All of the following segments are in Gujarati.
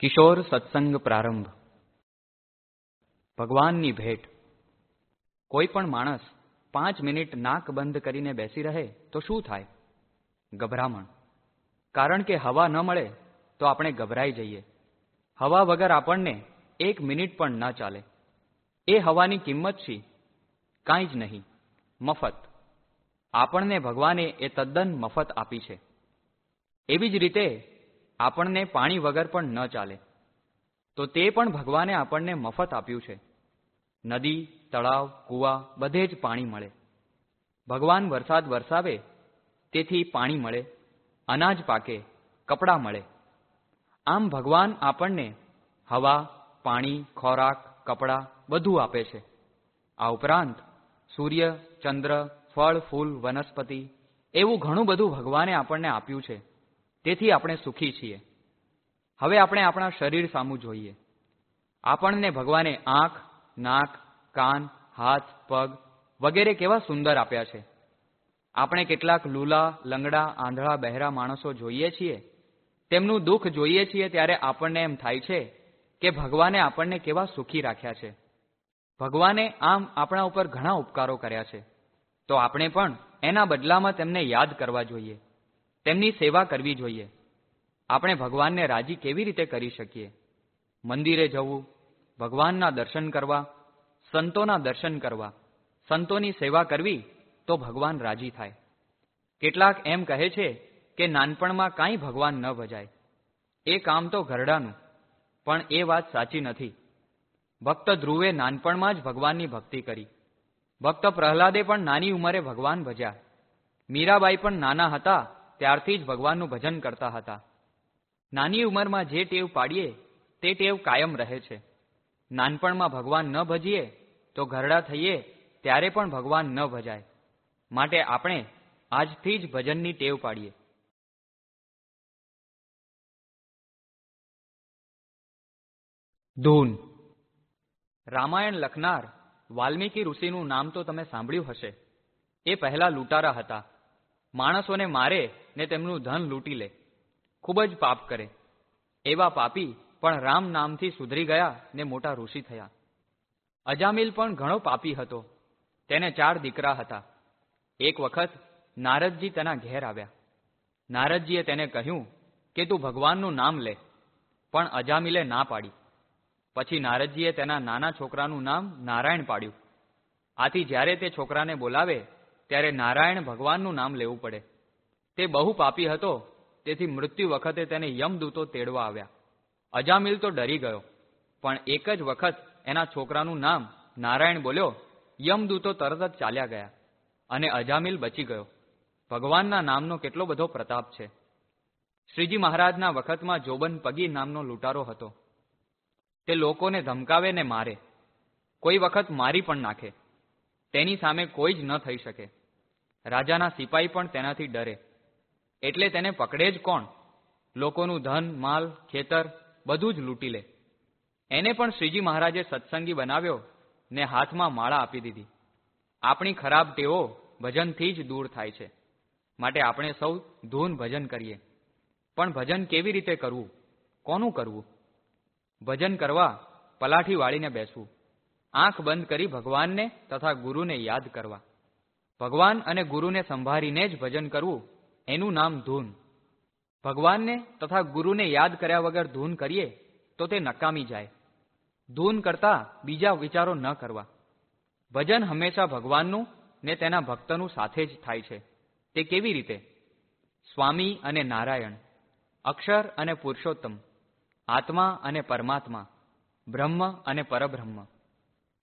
કિશોર સત્સંગ પ્રારંભ. ભગવાનની ભેટ. કોઈ પણ માણસ પાંચ મિનિટ નાક બંધ કરીને બેસી રહે તો શું થાય? ગભરામણ. કારણ કે હવા ન મળે તો આપણે ગભરાઈ જઈએ. હવા વગર આપણને એક મિનિટ પણ ન ચાલે. એ હવાની કિંમત છે કાંઈ જ નહીં. મફત. આપણને ભગવાને એ તદ્દન મફત આપી છે. એવી જ રીતે આપણને પાણી વગર પણ ન ચાલે. તો તે પણ ભગવાને આપણને મફત આપ્યું છે. નદી, તળાવ, કૂવા બધે જ પાણી મળે. ભગવાન વરસાદ વરસાવે, તેથી પાણી મળે, અનાજ પાકે, કપડાં મળે. આમ ભગવાન આપણને હવા, પાણી, ખોરાક, કપડાં બધું આપે છે. આ ઉપરાંત સૂર્ય, ચંદ્ર, ફળ, ફૂલ, વનસ્પતિ એવું ઘણું બધું ભગવાને આપણને આપ્યું છે. તેથી આપણે સુખી છીએ. હવે આપણે આપણા શરીર સામું જોઈએ. આપણને ભગવાને આંખ, નાક, કાન, હાથ, પગ વગેરે કેવા સુંદર આપ્યા છે. આપણે કેટલાક લૂલા, લંગડા, આંધળા, બહેરા માણસો જોઈએ છીએ. તેમનું દુઃખ જોઈએ છીએ ત્યારે આપણને એમ થાય છે કે ભગવાને આપણને કેવા સુખી રાખ્યા છે. ભગવાને આમ આપણા ઉપર ઘણા ઉપકારો કર્યા છે. તો આપણે પણ એના બદલામાં તેમને યાદ કરવા જોઈએ. તેમની સેવા કરવી જોઈએ. આપણે ભગવાનને રાજી કેવી રીતે કરી શકીએ? મંદિરે જવું, ભગવાનના દર્શન કરવા, સંતોના દર્શન કરવા, સંતોની સેવા કરવી તો ભગવાન રાજી થાય. કેટલાક એમ કહે છે કે નાનપણમાં કાંઈ ભગવાન ન ભજાય. એ કામ તો ઘરડાનું, પણ એ વાત સાચી નથી. ભક્ત ધ્રુવે નાનપણમાં જ ભગવાનની ભક્તિ કરી. ભક્ત પ્રહલાદે પણ નાની ઉંમરે ભગવાન ભજ્યા. મીરાબાઈ પણ નાના હતા ત્યારથી જ ભગવાનનું ભજન કરતા હતા. નાની ઉંમરમાં જે ટેવ પાડીએ, તે ટેવ કાયમ રહે છે. નાનપણમાં ભગવાન ન ભજીએ, તો ઘરડા થઈએ, ત્યારે પણ ભગવાન ન ભજાય. માટે આપણે આજથી જ ભજનની ટેવ પાડીએ. ધૂન. રામાયણ લખનાર વાલ્મીકી ઋષિનું નામ તો તમે સાંભળ્યું હશે. એ પહેલા લૂંટારા હતા. માણસોને મારે ને તેમનું ધન લૂંટી લે. ખૂબ જ પાપ કરે. એવા પાપી પણ રામ નામથી સુધરી ગયા ને મોટા ઋષિ થયા. અજામિલ પણ ઘણો પાપી હતો. તેને ચાર દીકરા હતા. એક વખત નારદજી તેના ઘેર આવ્યા. નારદજીએ તેને કહ્યું કે તું ભગવાનનું નામ લે, પણ અજામિલે ના પાડી. પછી નારદજીએ તેના નાના છોકરાનું નામ નારાયણ પાડ્યું. આથી જ્યારે તે છોકરાને બોલાવે ત્યારે નારાયણ ભગવાનનું નામ લેવું પડે. તે બહુ પાપી હતો, તેથી મૃત્યુ વખતે તેને યમદૂતો તેડવા આવ્યા. અજામિલ તો ડરી ગયો, પણ એક જ વખત એના છોકરાનું નામ નારાયણ બોલ્યો, યમદૂતો તરત જ ચાલ્યા ગયા અને અજામિલ બચી ગયો. ભગવાનના નામનો કેટલો બધો પ્રતાપ છે. શ્રીજી મહારાજના વખતમાં જોબન પગી નામનો લૂંટારો હતો. તે લોકોને ધમકાવે ને મારે. કોઈ વખત મારી પણ નાખે. તેની સામે કોઈ જ ન થઈ શકે. રાજાના સિપાઈ પણ તેનાથી ડરે. એટલે તેને પકડે જ કોણ? લોકોનું ધન, માલ, ખેતર, બધું જ લૂંટી લે. એને પણ શ્રીજી મહારાજે સત્સંગી બનાવ્યો ને હાથમાં માળા આપી દીધી. આપણી ખરાબ ટેવો ભજનથી જ દૂર થાય છે. માટે આપણે સૌ ધૂન ભજન કરીએ. પણ ભજન કેવી રીતે કરવું? કોનું કરવું? ભજન કરવા પલાઠી વાળીને બેસવું. આંખ બંધ કરી ભગવાનને તથા ગુરુને યાદ કરવા. ભગવાન અને ગુરુને સંભાળીને જ ભજન કરવું, એનું નામ ધૂન. ભગવાનને તથા ગુરુને યાદ કર્યા વગર ધૂન કરીએ, તો તે નકામી જાય. ધૂન કરતા બીજા વિચારો ન કરવા. ભજન હંમેશા ભગવાનનું ને તેના ભક્તનું સાથે જ થાય છે. તે કેવી રીતે? સ્વામી અને નારાયણ, અક્ષર અને પુરુષોત્તમ, આત્મા અને પરમાત્મા, બ્રહ્મ અને પરબ્રહ્મ.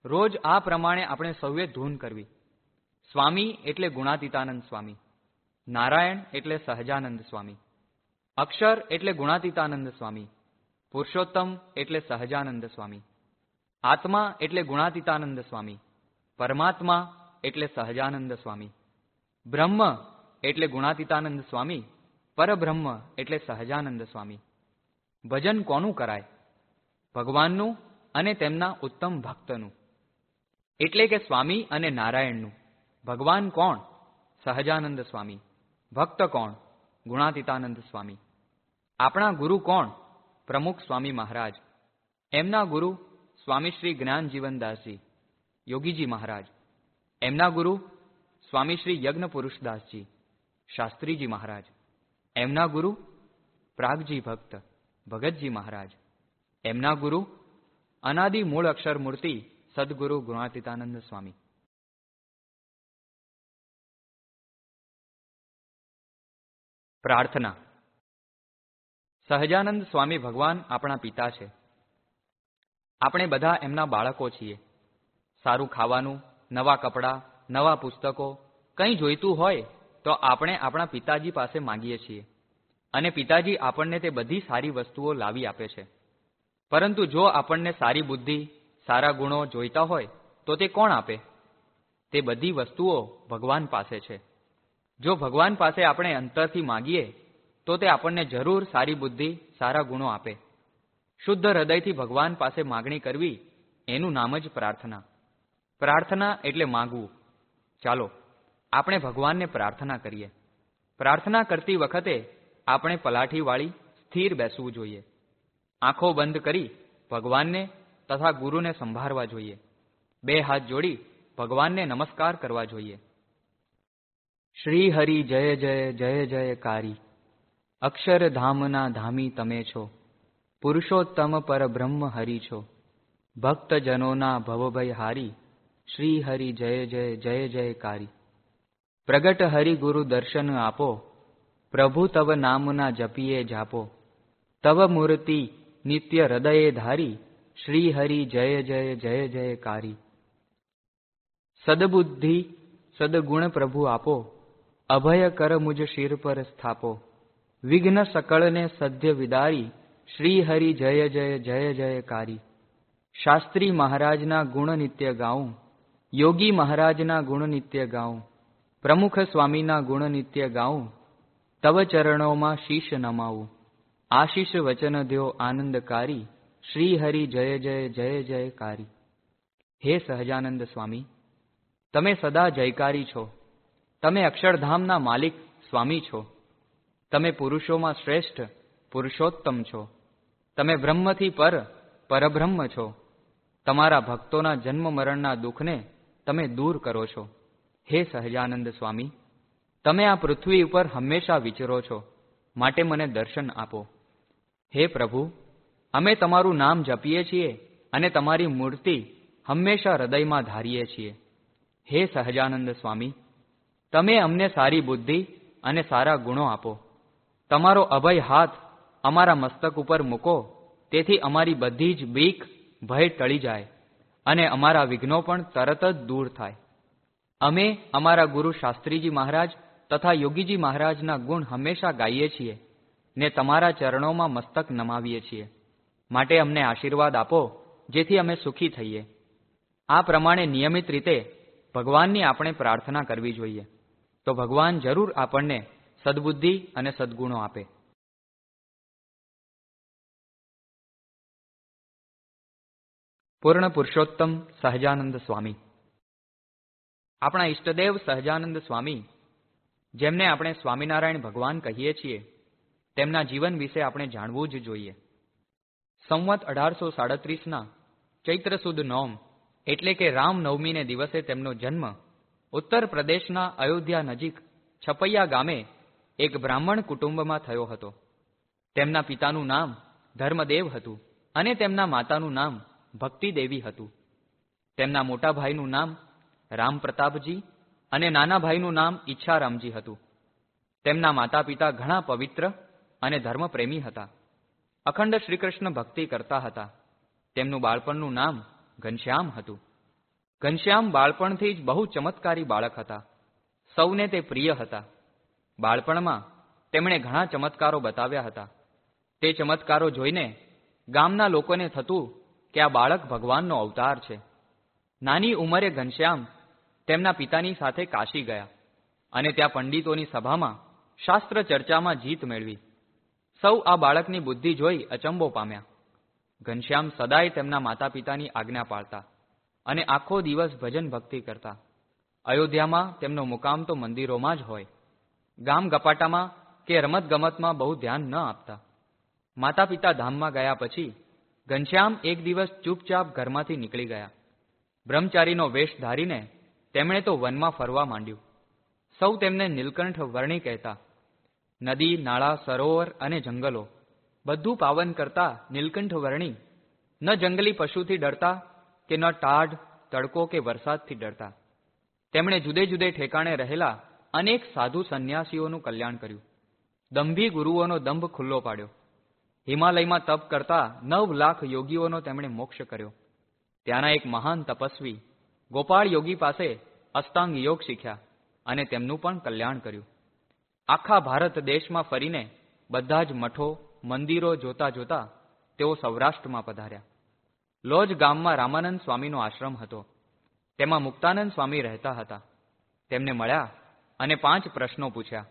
રોજ આ પ્રમાણે આપણે સૌએ ધૂન કરવી. સ્વામી એટલે ગુણાતીતાનંદ સ્વામી. નારાયણ એટલે સહજાનંદ સ્વામી. અક્ષર એટલે ગુણાતીતાનંદ સ્વામી. પુરુષોત્તમ એટલે સહજાનંદ સ્વામી. આત્મા એટલે ગુણાતીતાનંદ સ્વામી. પરમાત્મા એટલે સહજાનંદ સ્વામી. બ્રહ્મ એટલે ગુણાતીતાનંદ સ્વામી. પરબ્રહ્મ એટલે સહજાનંદ સ્વામી. ભજન કોનું કરાય? ભગવાનનું અને તેમના ઉત્તમ ભક્તનું. એટલે કે સ્વામી અને નારાયણનું. ભગવાન કોણ સહજાનંદ સ્વામી ભક્ત કોણ ગુણાતીતાનંદ સ્વામી આપણા ગુરુ કોણ પ્રમુખ સ્વામી મહારાજ એમના ગુરુ સ્વામી શ્રી જ્ઞાન જીવનદાસજી યોગીજી મહારાજ એમના ગુરુ સ્વામી શ્રી યજ્ઞ પુરુષદાસજી શાસ્ત્રીજી મહારાજ એમના ગુરુ પ્રાગજી ભક્ત ભગતજી મહારાજ એમના ગુરુ અનાદિ મૂળ અક્ષર મૂર્તિ સદગુરુ ગુણાતીતાનંદ સ્વામી પ્રાર્થના. સહજાનંદ સ્વામી ભગવાન આપણા પિતા છે. આપણે બધા એમના બાળકો છીએ. સારું ખાવાનું, નવા કપડાં, નવા પુસ્તકો, કંઈ જોઈતું હોય તો આપણે આપણા પિતાજી પાસે માંગીએ છીએ. અને પિતાજી આપણને તે બધી સારી વસ્તુઓ લાવી આપે છે. પરંતુ જો આપણને સારી બુદ્ધિ, સારા ગુણો જોઈતા હોય તો તે કોણ આપે? તે બધી વસ્તુઓ ભગવાન પાસે છે. જો ભગવાન પાસે આપણે અંતરથી માગીએ, તો તે આપણને જરૂર સારી બુદ્ધિ, સારા ગુણો આપે. શુદ્ધ હૃદયથી ભગવાન પાસે માગણી કરવી, એનું નામ જ પ્રાર્થના. પ્રાર્થના એટલે માગવું. ચાલો, આપણે ભગવાનને પ્રાર્થના કરીએ. પ્રાર્થના કરતી વખતે આપણે પલાઠીવાળી સ્થિર બેસવું જોઈએ. આંખો બંધ કરી ભગવાનને તથા ગુરુને સંભાળવા જોઈએ. બે હાથ જોડી ભગવાનને નમસ્કાર કરવા જોઈએ. શ્રી હરિ જય જય જય જય કારી અક્ષરધામના ધામી તમે છો. પુરુષોત્તમ પરબ્રહ્મ હરિ છો. ભક્તજનોના ભવભય હારી શ્રી હરિ જય જય જય જયકારી. પ્રગટ હરિ ગુરુ દર્શન આપો. પ્રભુ તવ નામના જપીએ જાપો. તવ મૂર્તિ નિત્ય હૃદયે ધારી શ્રી હરિ જય જય જય જયકારી. સદબુદ્ધિ સદગુણ પ્રભુ આપો. અભય કર મુજ શિર પર સ્થાપો. વિઘ્ન સકળને સદ્ય વિદારી શ્રી હરિ જય જય જય જયકારી શાસ્ત્રી મહારાજના ગુણ નિત્ય ગાઉં, યોગી મહારાજના ગુણ નિત્ય ગાઉં, પ્રમુખ સ્વામીના ગુણ નિત્ય ગાઉં, તવ ચરણોમાં શીશ નમાવું. આશીષ વચન દ્યો આનંદકારી શ્રી હરિ જય જય જય જયકારી હે સહજાનંદ સ્વામી, તમે સદા જયકારી છો. તમે અક્ષરધામના માલિક સ્વામી છો. તમે પુરુષોમાં શ્રેષ્ઠ, પુરુષોત્તમ છો. તમે બ્રહ્મથી પર, પરબ્રહ્મ છો. તમારા ભક્તોના જન્મ મરણના દુઃખને તમે દૂર કરો છો. હે સહજાનંદ સ્વામી, તમે આ પૃથ્વી ઉપર હંમેશા વિચરો છો. માટે મને દર્શન આપો. હે પ્રભુ, અમે તમારું નામ જપીએ છીએ અને તમારી મૂર્તિ હંમેશા હૃદયમાં ધારીએ છીએ. હે સહજાનંદ સ્વામી તમે અમને સારી બુદ્ધિ અને સારા ગુણો આપો. તમારો અભય હાથ અમારા મસ્તક ઉપર મૂકો, તેથી અમારી બધી જ બીક, ભય ટળી જાય અને અમારા વિઘ્નો પણ તરત જ દૂર થાય. અમે અમારા ગુરુ શાસ્ત્રીજી મહારાજ તથા યોગીજી મહારાજના ગુણ હંમેશા ગાઈએ છીએ ને તમારા ચરણોમાં મસ્તક નમાવીએ છીએ. માટે અમને આશીર્વાદ આપો, જેથી અમે સુખી થઈએ. આ પ્રમાણે નિયમિત રીતે ભગવાનની આપણે પ્રાર્થના કરવી જોઈએ. તો ભગવાન જરૂર આપણને સદબુદ્ધિ અને સદગુણો આપે. પૂર્ણ પુરુષોત્તમ સહજાનંદ સ્વામી. આપણા ઈષ્ટદેવ સહજાનંદ સ્વામી, જેમને આપણે સ્વામિનારાયણ ભગવાન કહીએ છીએ, તેમના જીવન વિશે આપણે જાણવું જ જોઈએ. સંવત અઢારસો સાડત્રીસના ચૈત્ર સુદ નોમ, એટલે કે રામનવમીને દિવસે તેમનો જન્મ ઉત્તર પ્રદેશના અયોધ્યા નજીક છપૈયા ગામે એક બ્રાહ્મણ કુટુંબમાં થયો હતો. તેમના પિતાનું નામ ધર્મદેવ હતું અને તેમના માતાનું નામ ભક્તિદેવી હતું. તેમના મોટા ભાઈનું નામ રામપ્રતાપજી અને નાના ભાઈનું નામ ઈચ્છારામજી હતું. તેમના માતા પિતા ઘણા પવિત્ર અને ધર્મપ્રેમી હતા. અખંડ શ્રીકૃષ્ણ ભક્તિ કરતા હતા. તેમનું બાળપણનું નામ ઘનશ્યામ હતું. ઘનશ્યામ બાળપણથી જ બહુ ચમત્કારી બાળક હતા. સૌને તે પ્રિય હતા. બાળપણમાં તેમણે ઘણા ચમત્કારો બતાવ્યા હતા. તે ચમત્કારો જોઈને ગામના લોકોને થતું કે આ બાળક ભગવાનનો અવતાર છે. નાની ઉંમરે ઘનશ્યામ તેમના પિતાની સાથે કાશી ગયા અને ત્યાં પંડિતોની સભામાં શાસ્ત્ર ચર્ચામાં જીત મેળવી. સૌ આ બાળકની બુદ્ધિ જોઈ અચંબો પામ્યા. ઘનશ્યામ સદાય તેમના માતા પિતાની આજ્ઞા પાળતા. અને આખો દિવસ ભજન ભક્તિ કરતા. અયોધ્યામાં તેમનો મુકામ તો મંદિરોમાં જ હોય. ગામ ગપાટામાં કે રમત ગમતમાં બહુ ધ્યાન ન આપતા. માતા પિતા ધામમાં ગયા પછી ઘનશ્યામ એક દિવસ ચૂપચાપ ઘરમાંથી નીકળી ગયા. બ્રહ્મચારીનો વેશ ધારીને તેમણે તો વનમાં ફરવા માંડ્યું. સૌ તેમને નીલકંઠ વર્ણી કહેતા. નદી, નાળા, સરોવર અને જંગલો. બધું પાવન કરતા નીલકંઠ વર્ણી ન જંગલી પશુથી ડરતા કે ન ટાઢ, તડકો કે વરસાદથી ડરતા. તેમણે જુદે જુદે ઠેકાણે રહેલા અનેક સાધુ સંન્યાસીઓનું કલ્યાણ કર્યું. દંભી ગુરુઓનો દંભ ખુલ્લો પાડ્યો. હિમાલયમાં તપ કરતા નવ લાખ યોગીઓનો તેમણે મોક્ષ કર્યો. ત્યાંના એક મહાન તપસ્વી ગોપાળ યોગી પાસે અષ્ટાંગ યોગ શીખ્યા અને તેમનું પણ કલ્યાણ કર્યું. આખા ભારત દેશમાં ફરીને બધા જ મઠો, મંદિરો જોતા જોતા તેઓ સૌરાષ્ટ્રમાં પધાર્યા. લોજ ગામમાં રામાનંદ સ્વામીનો આશ્રમ હતો. તેમાં મુક્તાનંદ સ્વામી રહેતા હતા. તેમને મળ્યા અને પાંચ પ્રશ્નો પૂછ્યા.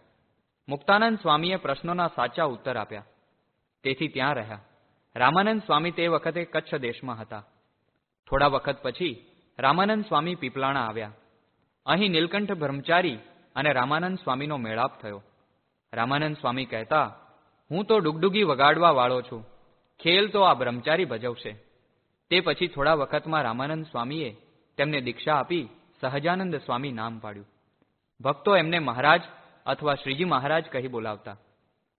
મુક્તાનંદ સ્વામીએ પ્રશ્નોના સાચા ઉત્તર આપ્યા. તેથી ત્યાં રહ્યા. રામાનંદ સ્વામી તે વખતે કચ્છ દેશમાં હતા. થોડા વખત પછી રામાનંદ સ્વામી પીપલાણા આવ્યા. અહીં નીલકંઠ બ્રહ્મચારી અને રામાનંદ સ્વામીનો મેળાપ થયો. રામાનંદ સ્વામી કહેતા, હું તો ડુગડુગી વગાડવા વાળો છું. ખેલ તો આ બ્રહ્મચારી ભજવશે. તે પછી થોડા વખતમાં રામાનંદ સ્વામીએ તેમને દીક્ષા આપી સહજાનંદ સ્વામી નામ પાડ્યું. ભક્તો એમને મહારાજ અથવા શ્રીજી મહારાજ કહી બોલાવતા.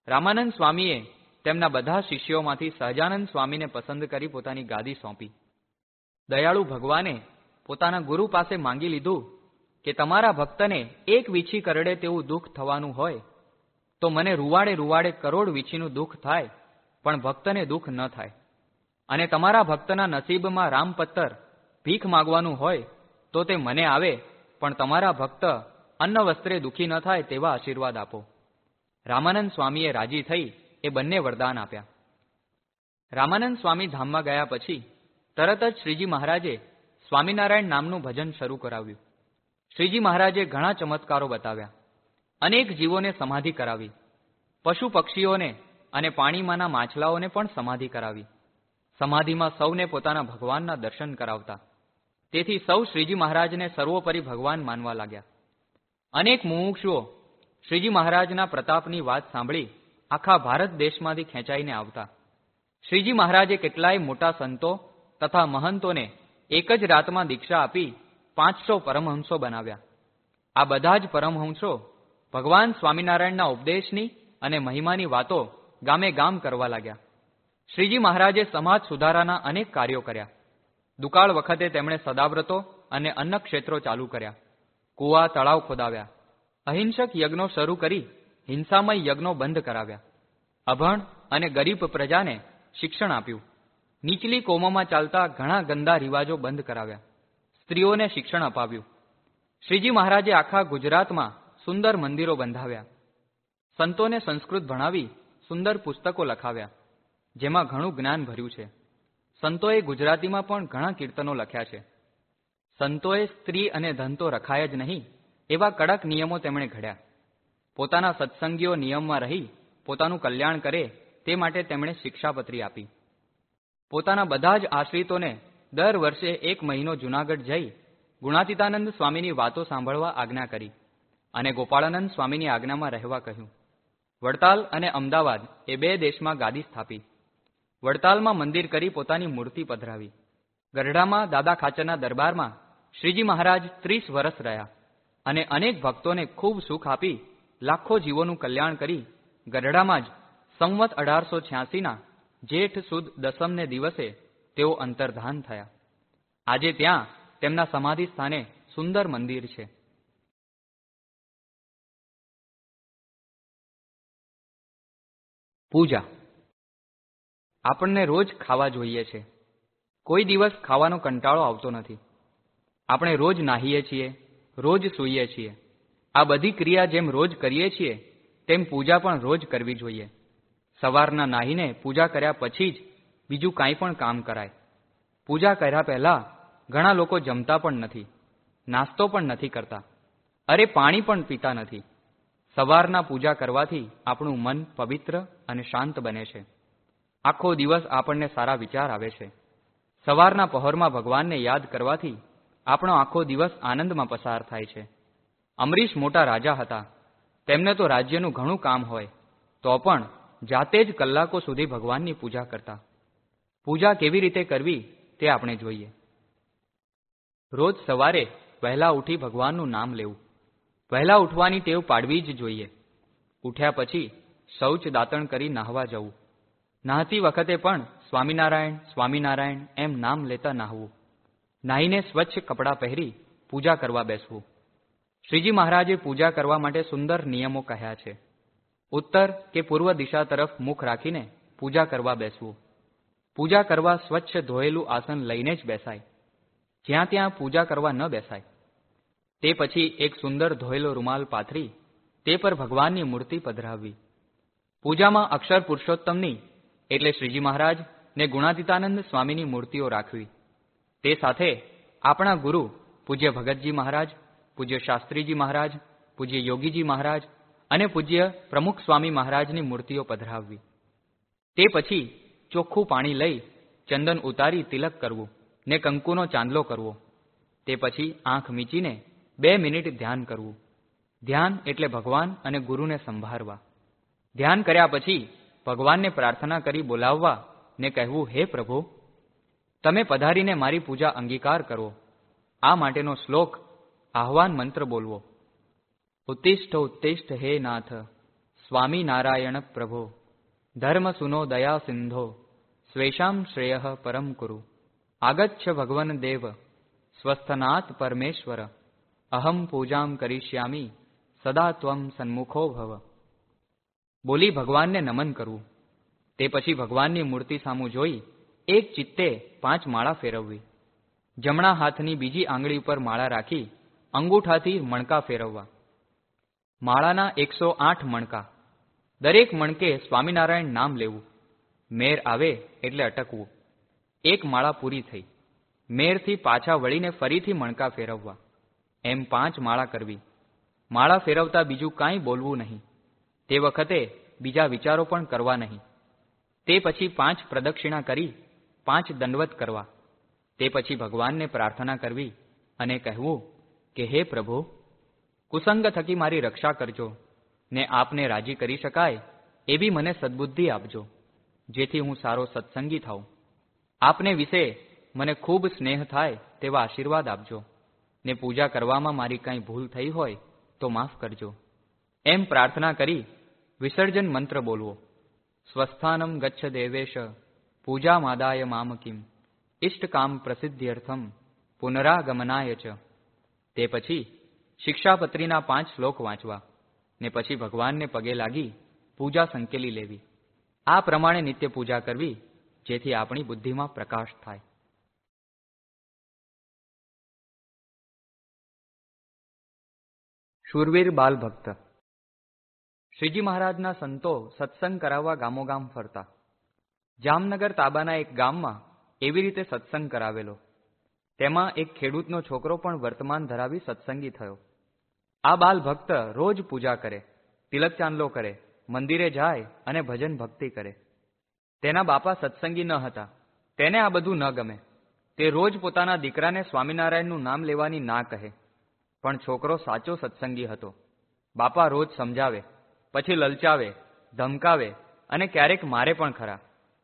રામાનંદ સ્વામીએ તેમના બધા શિષ્યોમાંથી સહજાનંદ સ્વામીને પસંદ કરી પોતાની ગાદી સોંપી. દયાળુ ભગવાને પોતાના ગુરુ પાસે માંગી લીધું કે તમારા ભક્તને એક વીછી કરડે તેવું દુઃખ થવાનું હોય, તો મને રૂવાડે રૂવાડે કરોડ વીછીનું દુઃખ થાય, પણ ભક્તને દુઃખ ન થાય. અને તમારા ભક્તના નસીબમાં રામપત્તર ભીખ માગવાનું હોય તો તે મને આવે, પણ તમારા ભક્ત અન્ન વસ્ત્રે દુઃખી ન થાય તેવા આશીર્વાદ આપો. રામાનંદ સ્વામીએ રાજી થઈ એ બંને વરદાન આપ્યા. રામાનંદ સ્વામી ધામમાં ગયા પછી તરત જ શ્રીજી મહારાજે સ્વામિનારાયણ નામનું ભજન શરૂ કરાવ્યું. શ્રીજી મહારાજે ઘણા ચમત્કારો બતાવ્યા. અનેક જીવોને સમાધિ કરાવી. પશુ પક્ષીઓને અને પાણીમાંના માછલાઓને પણ સમાધિ કરાવી. સમાધિમાં સૌને પોતાના ભગવાનના દર્શન કરાવતા. તેથી સૌ શ્રીજી મહારાજને સર્વોપરી ભગવાન માનવા લાગ્યા. અનેક મુમુક્ષુઓ શ્રીજી મહારાજના પ્રતાપની વાત સાંભળી આખા ભારત દેશમાંથી ખેંચાઈને આવતા. શ્રીજી મહારાજે કેટલાય મોટા સંતો તથા મહંતોને એક જ રાતમાં દીક્ષા આપી પાંચસો પરમહંસો બનાવ્યા. આ બધા જ પરમહંસો ભગવાન સ્વામિનારાયણના ઉપદેશની અને મહિમાની વાતો ગામે ગામ કરવા લાગ્યા. શ્રીજી મહારાજે સમાજ સુધારાના અનેક કાર્યો કર્યા. દુકાળ વખતે તેમણે સદાવ્રતો અને અન્ન ક્ષેત્રો ચાલુ કર્યા. કુવા, તળાવ ખોદાવ્યા. અહિંસક યજ્ઞો શરૂ કરી હિંસામય યજ્ઞો બંધ કરાવ્યા. અભણ અને ગરીબ પ્રજાને શિક્ષણ આપ્યું. નીચલી કોમોમાં ચાલતા ઘણા ગંદા રિવાજો બંધ કરાવ્યા. સ્ત્રીઓને શિક્ષણ અપાવ્યું. શ્રીજી મહારાજે આખા ગુજરાતમાં સુંદર મંદિરો બંધાવ્યા. સંતોને સંસ્કૃત ભણાવી સુંદર પુસ્તકો લખાવ્યા. જેમાં ઘણું જ્ઞાન ભર્યું છે. સંતોએ ગુજરાતીમાં પણ ઘણા કીર્તનો લખ્યા છે. સંતોએ સ્ત્રી અને ધન તો રખાય જ નહીં, એવા કડક નિયમો તેમણે ઘડ્યા. પોતાના સત્સંગીઓ નિયમમાં રહી, પોતાનું કલ્યાણ કરે, તે માટે તેમણે શિક્ષાપત્રી આપી. પોતાના બધા જ આશ્રિતોને દર વર્ષે એક મહિનો જુનાગઢ જઈ, ગુણાતીતાનંદ સ્વામીની વાતો સાંભળવા આજ્ઞા કરી અને ગોપાળાનંદ સ્વામીની આજ્ઞામાં રહેવા કહ્યું. વડતાલ અને અમદાવાદ એ બે દેશમાં ગાદી સ્થાપી. વડતાલમાં મંદિર કરી પોતાની મૂર્તિ પધરાવી. ગઢડામાં દાદા ખાચરના દરબારમાં શ્રીજી મહારાજ ત્રીસ વર્ષ રહ્યા અને અનેક ભક્તોને ખૂબ સુખ આપી લાખો જીવોનું કલ્યાણ કરી ગઢડામાં જ સંવત અઢારસો છ્યાસીના જેઠ સુદ દસમને દિવસે તેઓ અંતર્ધાન થયા. આજે ત્યાં તેમના સમાધિ સ્થાને સુંદર મંદિર છે. પૂજા આપણને રોજ ખાવા જોઈએ છે. કોઈ દિવસ ખાવાનો કંટાળો આવતો નથી. આપણે રોજ નાહીએ છીએ, રોજ સૂઈએ છીએ. આ બધી ક્રિયા જેમ રોજ કરીએ છીએ, તેમ પૂજા પણ રોજ કરવી જોઈએ. સવારના નાહીને પૂજા કર્યા પછી જ બીજું કાંઈ પણ કામ કરાય. પૂજા કર્યા પહેલા ઘણા લોકો જમતા પણ નથી, નાસ્તો પણ નથી કરતા, અરે પાણી પણ પીતા નથી. સવારના પૂજા કરવાથી આપણું મન પવિત્ર અને શાંત બને છે. આખો દિવસ આપણને સારા વિચાર આવે છે. સવારના પહોરમાં ભગવાનને યાદ કરવાથી આપણો આખો દિવસ આનંદમાં પસાર થાય છે. અમરીશ મોટા રાજા હતા. તેમને તો રાજ્યનું ઘણું કામ હોય. તો પણ જાતે જ કલાકો સુધી ભગવાનની પૂજા કરતા. પૂજા કેવી રીતે કરવી તે આપણે જોઈએ. રોજ સવારે વહેલા ઉઠી ભગવાનનું નામ લેવું. વહેલા ઉઠવાની ટેવ પાડવી જ જોઈએ. ઉઠ્યા પછી શૌચ દાતણ કરી નાહવા જવું. નાહતી વખતે પણ સ્વામિનારાયણ સ્વામિનારાયણ એમ નામ લેતા નાહવું. નાહીને સ્વચ્છ કપડાં પહેરી પૂજા કરવા બેસવું. શ્રીજી મહારાજે પૂજા કરવા માટે સુંદર નિયમો કહ્યા છે. ઉત્તર કે પૂર્વ દિશા તરફ મુખ રાખીને પૂજા કરવા બેસવું. પૂજા કરવા સ્વચ્છ ધોયેલું આસન લઈને જ બેસાય. જ્યાં ત્યાં પૂજા કરવા ન બેસાય. તે પછી એક સુંદર ધોયેલો રૂમાલ પાથરી તે પર ભગવાનની મૂર્તિ પધરાવવી. પૂજામાં અક્ષર પુરુષોત્તમની એટલે શ્રીજી મહારાજ ને ગુણાતીતાનંદ સ્વામીની મૂર્તિઓ રાખવી. તે સાથે આપણા ગુરુ પૂજ્ય ભગતજી મહારાજ, પૂજ્ય શાસ્ત્રીજી મહારાજ, પૂજ્ય યોગીજી મહારાજ અને પૂજ્ય પ્રમુખ સ્વામી મહારાજની મૂર્તિઓ પધરાવવી. તે પછી ચોખ્ખું પાણી લઈ ચંદન ઉતારી તિલક કરવું ને કંકુનો ચાંદલો કરવો. તે પછી આંખ મીચીને બે મિનિટ ધ્યાન કરવું. ધ્યાન એટલે ભગવાન અને ગુરુને સંભાળવા. ધ્યાન કર્યા પછી ભગવાનને પ્રાર્થના કરી બોલાવવા ને કહેવું, હે પ્રભુ, તમે પધારીને મારી પૂજા અંગીકાર કરો. આ માટેનો શ્લોક, આહવાન મંત્ર બોલવો. ઉત્તિષ્ઠ ઉત્તિષ્ઠ, હે નાથ, સ્વામી નારાયણ પ્રભો, ધર્મ સુનો દયા સિંધો, સ્વેશામ શ્રેય પરમ કુરુ. આગચ્છ ભગવન દેવ, સ્વસ્થનાથ પરમેશ્વર. અહમ પૂજામ કરિષ્યામી, સદા ત્વમ સન્મુખો ભવ. બોલી ભગવાનને નમન કરવું. તે પછી ભગવાનની મૂર્તિ સામું જોઈ એક ચિત્તે પાંચ માળા ફેરવવી. જમણા હાથની બીજી આંગળી ઉપર માળા રાખી અંગૂઠાથી મણકા ફેરવવા. માળાના એકસો આઠ મણકા. દરેક મણકે સ્વામિનારાયણ નામ લેવું. મેર આવે એટલે અટકવું. એક માળા પૂરી થઈ. મેરથી પાછા વળીને ફરીથી મણકા ફેરવવા. એમ પાંચ માળા કરવી. માળા ફેરવતા બીજું કાંઈ બોલવું નહીં. તે વખતે બીજા વિચારો પણ કરવા નહીં. તે પછી પાંચ પ્રદક્ષિણા કરી, પાંચ દંડવત કરવા. તે પછી ભગવાનને પ્રાર્થના કરવી અને કહેવું કે, હે પ્રભુ, કુસંગ થકી મારી રક્ષા કરજો. ને આપને રાજી કરી શકાય એવી મને સદબુદ્ધિ આપજો, જેથી હું સારો સત્સંગી થાઉં. આપને વિશે મને ખૂબ સ્નેહ થાય તેવા આશીર્વાદ આપજો. ને પૂજા કરવામાં મારી કંઈ ભૂલ થઈ હોય તો માફ કરજો. એમ પ્રાર્થના કરી વિસર્જન મંત્ર બોલવો. સ્વસ્થાનમ ગચ્છ દેવેશ, પૂજા માદાય મામકીમ ઇષ્ટકામ પ્રસિદ્ધ્યર્થમ, પુનરાગમનાય ચ. તે પછી શિક્ષાપત્રીના પાંચ શ્લોક વાંચવા, ને પછી ભગવાનને પગે લાગી પૂજા સંકેલી લેવી. આ પ્રમાણે નિત્ય પૂજા કરવી, જેથી આપણી બુદ્ધિમાં પ્રકાશ થાય. શૂરવીર બાલ ભક્ત શ્રીજી મહારાજના સંતો સત્સંગ કરાવવા ગામોગામ ફરતા. જામનગર તાબાના એક ગામમાં એવી રીતે સત્સંગ કરાવેલો. તેમાં એક ખેડૂતનો છોકરો પણ વર્તમાન ધરાવી સત્સંગી થયો. આ બાલ ભક્ત રોજ પૂજા કરે, તિલક ચાંદલો કરે, મંદિરે જાય અને ભજન ભક્તિ કરે. તેના બાપા સત્સંગી ન હતા. તેને આ બધું ન ગમે. તે રોજ પોતાના દીકરાને સ્વામિનારાયણનું નામ લેવાની ના કહે. પણ છોકરો સાચો સત્સંગી હતો. બાપા રોજ સમજાવે પછી લલચાવે, ધમકાવે અને ક્યારેક મારે પણ ખરા.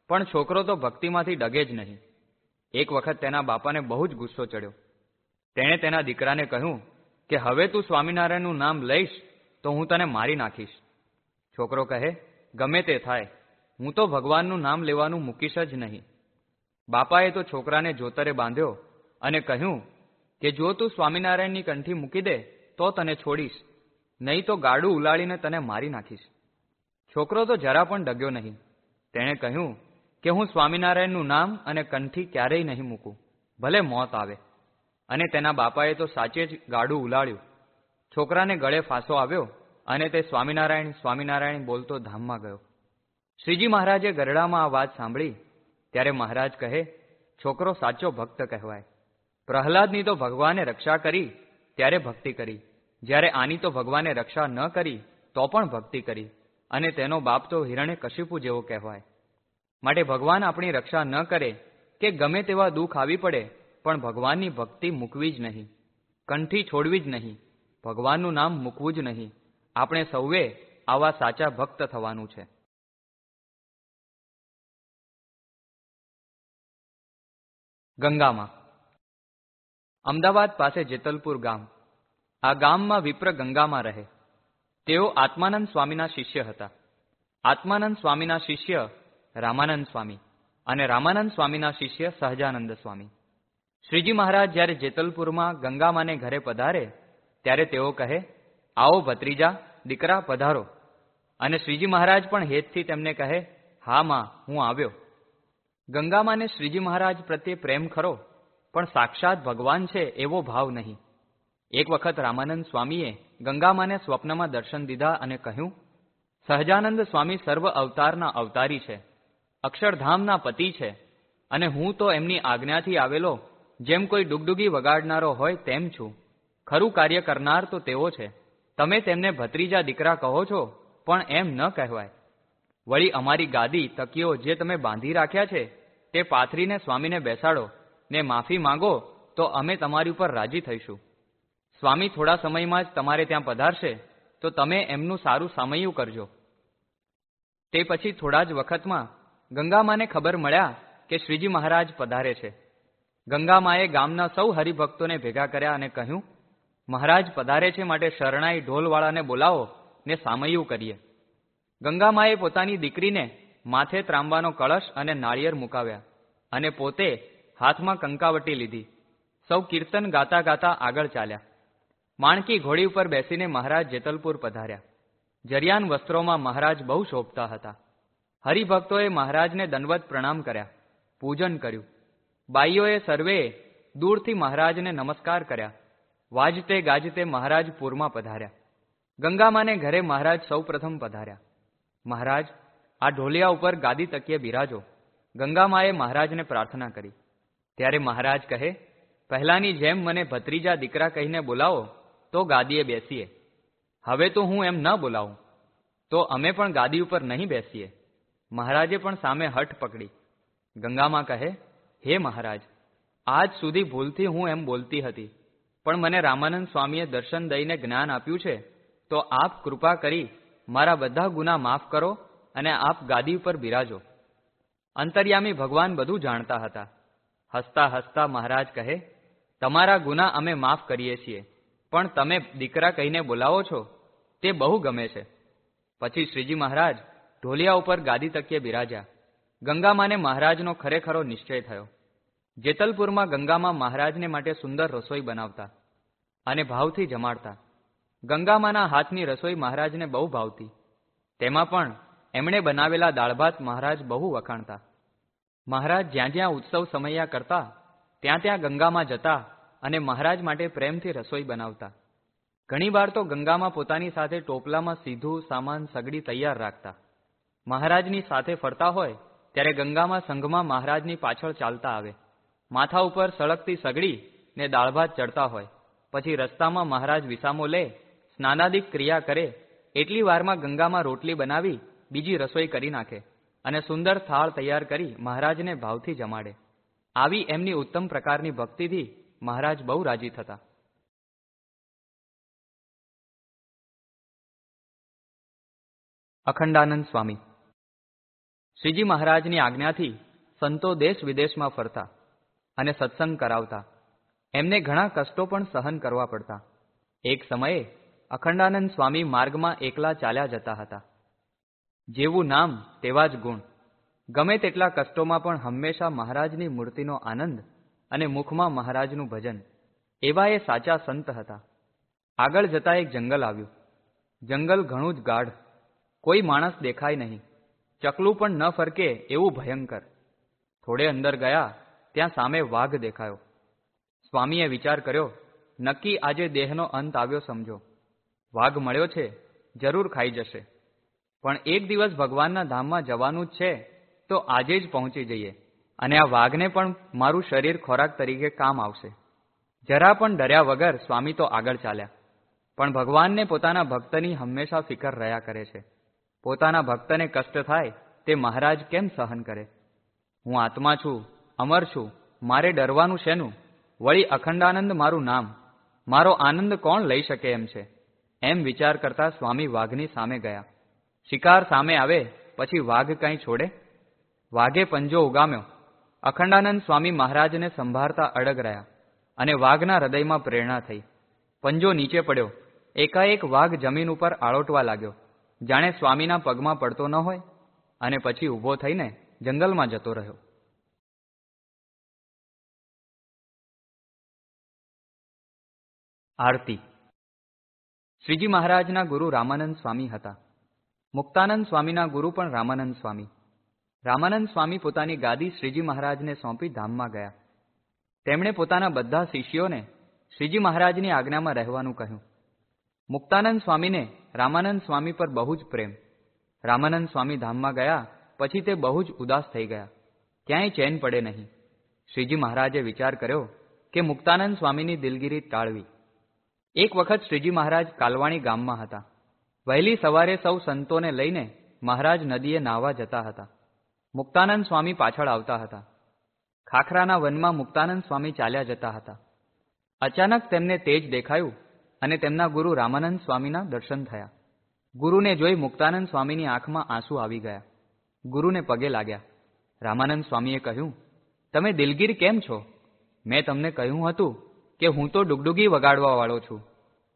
પણ છોકરો તો ભક્તિમાંથી ડગે જ નહીં. એક વખત તેના બાપાને બહુ જ ગુસ્સો ચડ્યો. તેણે તેના દીકરાને કહ્યું કે, હવે તું સ્વામિનારાયણનું નામ લઈશ તો હું તને મારી નાખીશ. છોકરો કહે, ગમે તે થાય. હું તો ભગવાનનું નામ લેવાનું મૂકીશ જ નહીં. બાપાએ તો છોકરાને જોતરે બાંધ્યો અને કહ્યું કે, જો તું સ્વામિનારાયણની કંઠી મૂકી દે તો તને છોડીશ. નહીં તો ગાડું ઉલાળીને તને મારી નાખીશ. છોકરો તો જરા પણ ડગ્યો નહીં. તેણે કહ્યું કે હું સ્વામિનારાયણનું નામ અને કંઠી ક્યારેય નહીં મૂકું. ભલે મોત આવે. અને તેના બાપાએ તો સાચે જ ગાડું ઉલાળ્યું. છોકરાને ગળે ફાંસો આવ્યો અને તે સ્વામિનારાયણ સ્વામિનારાયણ બોલતો ધામમાં ગયો. શ્રીજી મહારાજે ગરડામાં આ વાત સાંભળી. ત્યારે મહારાજ કહે, છોકરો સાચો ભક્ત કહેવાય. પ્રહલાદની તો ભગવાને રક્ષા કરી, ત્યારે ભક્તિ કરી. જ્યારે આની તો ભગવાને રક્ષા ન કરી, તો પણ ભક્તિ કરી, અને તેનો બાપ તો હિરણે હિરણ્યકશિપુ જેવો કહેવાય. માટે ભગવાન આપણી રક્ષા ન કરે કે ગમે તેવા દુઃખ આવી પડે, પણ ભગવાનની ભક્તિ મૂકવી જ નહીં, કંઠી છોડવી જ નહીં, ભગવાનનું નામ મૂકવું જ નહીં. આપણે સૌએ આવા સાચા ભક્ત થવાનું છે. ગંગામાં. અમદાવાદ પાસે જેતલપુર ગામ. આ ગામમાં વિપ્ર ગંગામાં રહે. તેઓ આત્માનંદ સ્વામીના શિષ્ય હતા. આત્માનંદ સ્વામીના શિષ્ય રામાનંદ સ્વામી અને રામાનંદ સ્વામીના શિષ્ય સહજાનંદ સ્વામી. શ્રીજી મહારાજ જ્યારે જેતલપુરમાં ગંગામાને ઘરે પધારે, ત્યારે તેઓ કહે, આવો ભત્રીજા, દીકરા પધારો. અને શ્રીજી મહારાજ પણ હેતથી તેમને કહે, હા માં, હું આવ્યો. ગંગામાને શ્રીજી મહારાજ પ્રત્યે પ્રેમ ખરો, પણ સાક્ષાત ભગવાન છે એવો ભાવ નહીં. એક વખત રામાનંદ સ્વામીએ ગંગામાને સ્વપ્નમાં દર્શન દીધા અને કહ્યું, સહજાનંદ સ્વામી સર્વ અવતારના અવતારી છે, અક્ષરધામના પતિ છે, અને હું તો એમની આજ્ઞાથી આવેલો, જેમ કોઈ ડુગડુગી વગાડનારો હોય તેમ છું. ખરું કાર્ય કરનાર તો તેઓ છે. તમે તેમને ભત્રીજા દીકરા કહો છો, પણ એમ ન કહેવાય. વળી અમારી ગાદી, તકીઓ જે તમે બાંધી રાખ્યા છે, તે પાથરીને સ્વામીને બેસાડો. ને માફી માંગો, તો અમે તમારી ઉપર રાજી થઈશું. સ્વામી થોડા સમયમાં જ તમારે ત્યાં પધારશે, તો તમે એમનું સારું સામયું કરજો. તે પછી થોડા જ વખતમાં ગંગામાને ખબર મળ્યા કે શ્રીજી મહારાજ પધારે છે. ગંગામાએ ગામના સૌ હરિભક્તોને ભેગા કર્યા અને કહ્યું, મહારાજ પધારે છે માટે શરણાઈ ઢોલવાળાને બોલાવો ને સામયું કરીએ. ગંગામાએ પોતાની દીકરીને માથે ત્રાંબાનો કળશ અને નાળિયેર મુકાવ્યા અને પોતે હાથમાં કંકાવટી લીધી. સૌ કીર્તન ગાતા ગાતા આગળ ચાલ્યા. માણકી ઘોડી ઉપર બેસીને મહારાજ જેતલપુર પધાર્યા. જરિયાન વસ્ત્રોમાં મહારાજ બહુ શોભતા હતા. હરિભક્તોએ મહારાજને દંડવત પ્રણામ કર્યા, પૂજન કર્યું. બાઈઓએ સર્વે દૂરથી મહારાજને નમસ્કાર કર્યા. વાજતે ગાજતે મહારાજ પૂરમાં પધાર્યા. ગંગામાને ઘરે મહારાજ સૌ પ્રથમ પધાર્યા. મહારાજ, આ ઢોલિયા ઉપર ગાદી તકીએ બિરાજો. ગંગામાએ મહારાજને પ્રાર્થના કરી. ત્યારે મહારાજ કહે, પહેલાની જેમ મને ભત્રીજા દીકરા કહીને બોલાવો. તો ગાદીએ બેસીએ. હવે તો હું એમ ન બોલાવું. તો અમે પણ ગાદી ઉપર નહીં બેસીએ. મહારાજે પણ સામે હઠ પકડી. ગંગામાં કહે, હે મહારાજ, આજ સુધી ભૂલથી હું એમ બોલતી હતી. પણ મને રામાનંદ સ્વામીએ દર્શન દઈને જ્ઞાન આપ્યું છે, તો આપ કૃપા કરી મારા બધા ગુના માફ કરો અને આપ ગાદી ઉપર બિરાજો. અંતર્યામી ભગવાન બધું જાણતા હતા. હસતા હસતા મહારાજ કહે, તમારા ગુના અમે માફ કરીએ છીએ. પણ તમે દીકરા કહીને બોલાવો છો? તે બહુ ગમે છે. પછી શ્રીજી મહારાજ ઢોલિયા ઉપર ગાદી તકીએ બિરાજ્યા. ગંગામાને મહારાજનો ખરેખરો નિશ્ચય થયો. જેતલપુરમાં ગંગામાં મહારાજને માટે સુંદર રસોઈ બનાવતા અને ભાવથી જમાડતા. ગંગામાના હાથની રસોઈ મહારાજને બહુ ભાવતી. તેમાં પણ એમણે બનાવેલા દાળભાત મહારાજ બહુ વખાણતા. મહારાજ જ્યાં જ્યાં ઉત્સવ સમયા કરતા, ત્યાં ત્યાં ગંગામાં જતા અને મહારાજ માટે પ્રેમથી રસોઈ બનાવતા. ઘણીવાર તો ગંગામાં પોતાની સાથે ટોપલામાં સીધું સામાન સગડી તૈયાર રાખતા. મહારાજની સાથે ફરતા હોય, ત્યારે ગંગામાં સંઘમાં મહારાજની પાછળ ચાલતા આવે. માથા ઉપર સળગતી સગડી ને દાળ ભાત ચડતા હોય. પછી રસ્તામાં મહારાજ વિસામો લે, સ્નાનાદિક ક્રિયા કરે, એટલી વારમાં ગંગામાં રોટલી બનાવી બીજી રસોઈ કરી નાખે અને સુંદર થાળ તૈયાર કરી મહારાજને ભાવથી જમાડે. આવી એમની ઉત્તમ પ્રકારની ભક્તિથી મહારાજ બહુ રાજી થતા. અખંડાનંદ સ્વામી. શ્રીજી મહારાજની આજ્ઞાથી સંતો દેશ વિદેશમાં ફરતા અને સત્સંગ કરાવતા. એમને ઘણા કષ્ટો પણ સહન કરવા પડતા. એક સમયે અખંડાનંદ સ્વામી માર્ગમાં એકલા ચાલ્યા જતા હતા. જેવું નામ તેવા જ ગુણ. ગમે તેટલા કષ્ટોમાં પણ હંમેશા મહારાજની મૂર્તિનો આનંદ અને મુખમાં મહારાજનું ભજન. એવા એ સાચા સંત હતા. આગળ જતા એક જંગલ આવ્યું. જંગલ ઘણું જ ગાઢ. કોઈ માણસ દેખાય નહીં. ચકલું પણ ન ફરકે એવું ભયંકર. થોડે અંદર ગયા, ત્યાં સામે વાઘ દેખાયો. સ્વામીએ વિચાર કર્યો, નક્કી આજે દેહનો અંત આવ્યો સમજો. વાઘ મળ્યો છે, જરૂર ખાઈ જશે. પણ એક દિવસ ભગવાનના ધામમાં જવાનું જ છે, તો આજે જ પહોંચી જઈએ. અને આ વાઘને પણ મારું શરીર ખોરાક તરીકે કામ આવશે. જરા પણ ડર્યા વગર સ્વામી તો આગળ ચાલ્યા. પણ ભગવાનને પોતાના ભક્તની હંમેશા ફિકર રહ્યા કરે છે. પોતાના ભક્તને કષ્ટ થાય તે મહારાજ કેમ સહન કરે? હું આત્મા છું, અમર છું, મારે ડરવાનું શેનું? વળી અખંડાનંદ મારું નામ, મારો આનંદ કોણ લઈ શકે એમ છે? એમ વિચાર કરતા સ્વામી વાઘની સામે ગયા. શિકાર સામે આવે, પછી વાઘ કંઈ છોડે? વાઘે પંજો ઉગામ્યો. અખંડાનંદ સ્વામી મહારાજને સંભાળતા અડગ રહ્યા અને વાઘના હૃદયમાં પ્રેરણા થઈ. પંજો નીચે પડ્યો. એકાએક વાઘ જમીન ઉપર આળોટવા લાગ્યો. જાણે સ્વામીના પગમાં પડતો ન હોય અને પછી ઊભો થઈને જંગલમાં જતો રહ્યો. આરતી. શ્રીજી મહારાજના ગુરુ રામાનંદ સ્વામી હતા. મુક્તાનંદ સ્વામીના ગુરુ પણ રામાનંદ સ્વામી. રામાનંદ સ્વામી પોતાની ગાદી શ્રીજી મહારાજને સોંપી ધામમાં ગયા. તેમણે પોતાના બધા શિષ્યોને શ્રીજી મહારાજની આજ્ઞામાં રહેવાનું કહ્યું. મુક્તાનંદ સ્વામીને રામાનંદ સ્વામી પર બહુ જ પ્રેમ. રામાનંદ સ્વામી ધામમાં ગયા પછી તે બહુ જ ઉદાસ થઈ ગયા. ક્યાંય ચેન પડે નહીં. શ્રીજી મહારાજે વિચાર કર્યો કે મુક્તાનંદ સ્વામીની દિલગીરી ટાળવી. એક વખત શ્રીજી મહારાજ કાલવાણી ગામમાં હતા. વહેલી સવારે સૌ સંતોને લઈને મહારાજ નદીએ નાહવા જતા હતા. મુક્તાનંદ સ્વામી પાછળ આવતા હતા. ખાખરાના વનમાં મુક્તાનંદ સ્વામી ચાલ્યા જતા હતા. અચાનક તેમને તેજ દેખાયું અને તેમના ગુરુ રામાનંદ સ્વામીના દર્શન થયા. ગુરુને જોઈ મુક્તાનંદ સ્વામીની આંખમાં આંસુ આવી ગયા. ગુરુને પગે લાગ્યા. રામાનંદ સ્વામીએ કહ્યું, તમે દિલગીર કેમ છો? મેં તમને કહ્યું હતું કે હું તો ડુગડુગી વગાડવાવાળો છું.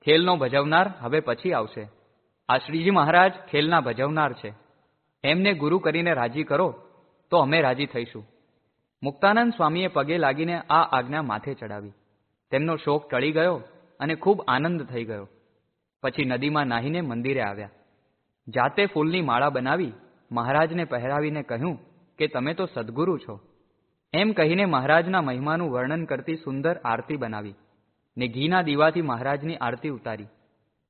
ખેલનો ભજવનાર હવે પછી આવશે. આ શ્રીજી મહારાજ ખેલના ભજવનાર છે. એમને ગુરુ કરીને રાજી કરો. તો અમે રાજી થઈશું. મુક્તાનંદ સ્વામીએ પગે લાગીને આ આજ્ઞા માથે ચડાવી. તેમનો શોક ટળી ગયો અને ખૂબ આનંદ થઈ ગયો. પછી નદીમાં નાહીને મંદિરે આવ્યા. જાતે ફૂલની માળા બનાવી મહારાજને પહેરાવીને કહ્યું કે તમે તો સદગુરુ છો. એમ કહીને મહારાજના મહિમાનું વર્ણન કરતી સુંદર આરતી બનાવી ને ઘીના દીવાથી મહારાજની આરતી ઉતારી.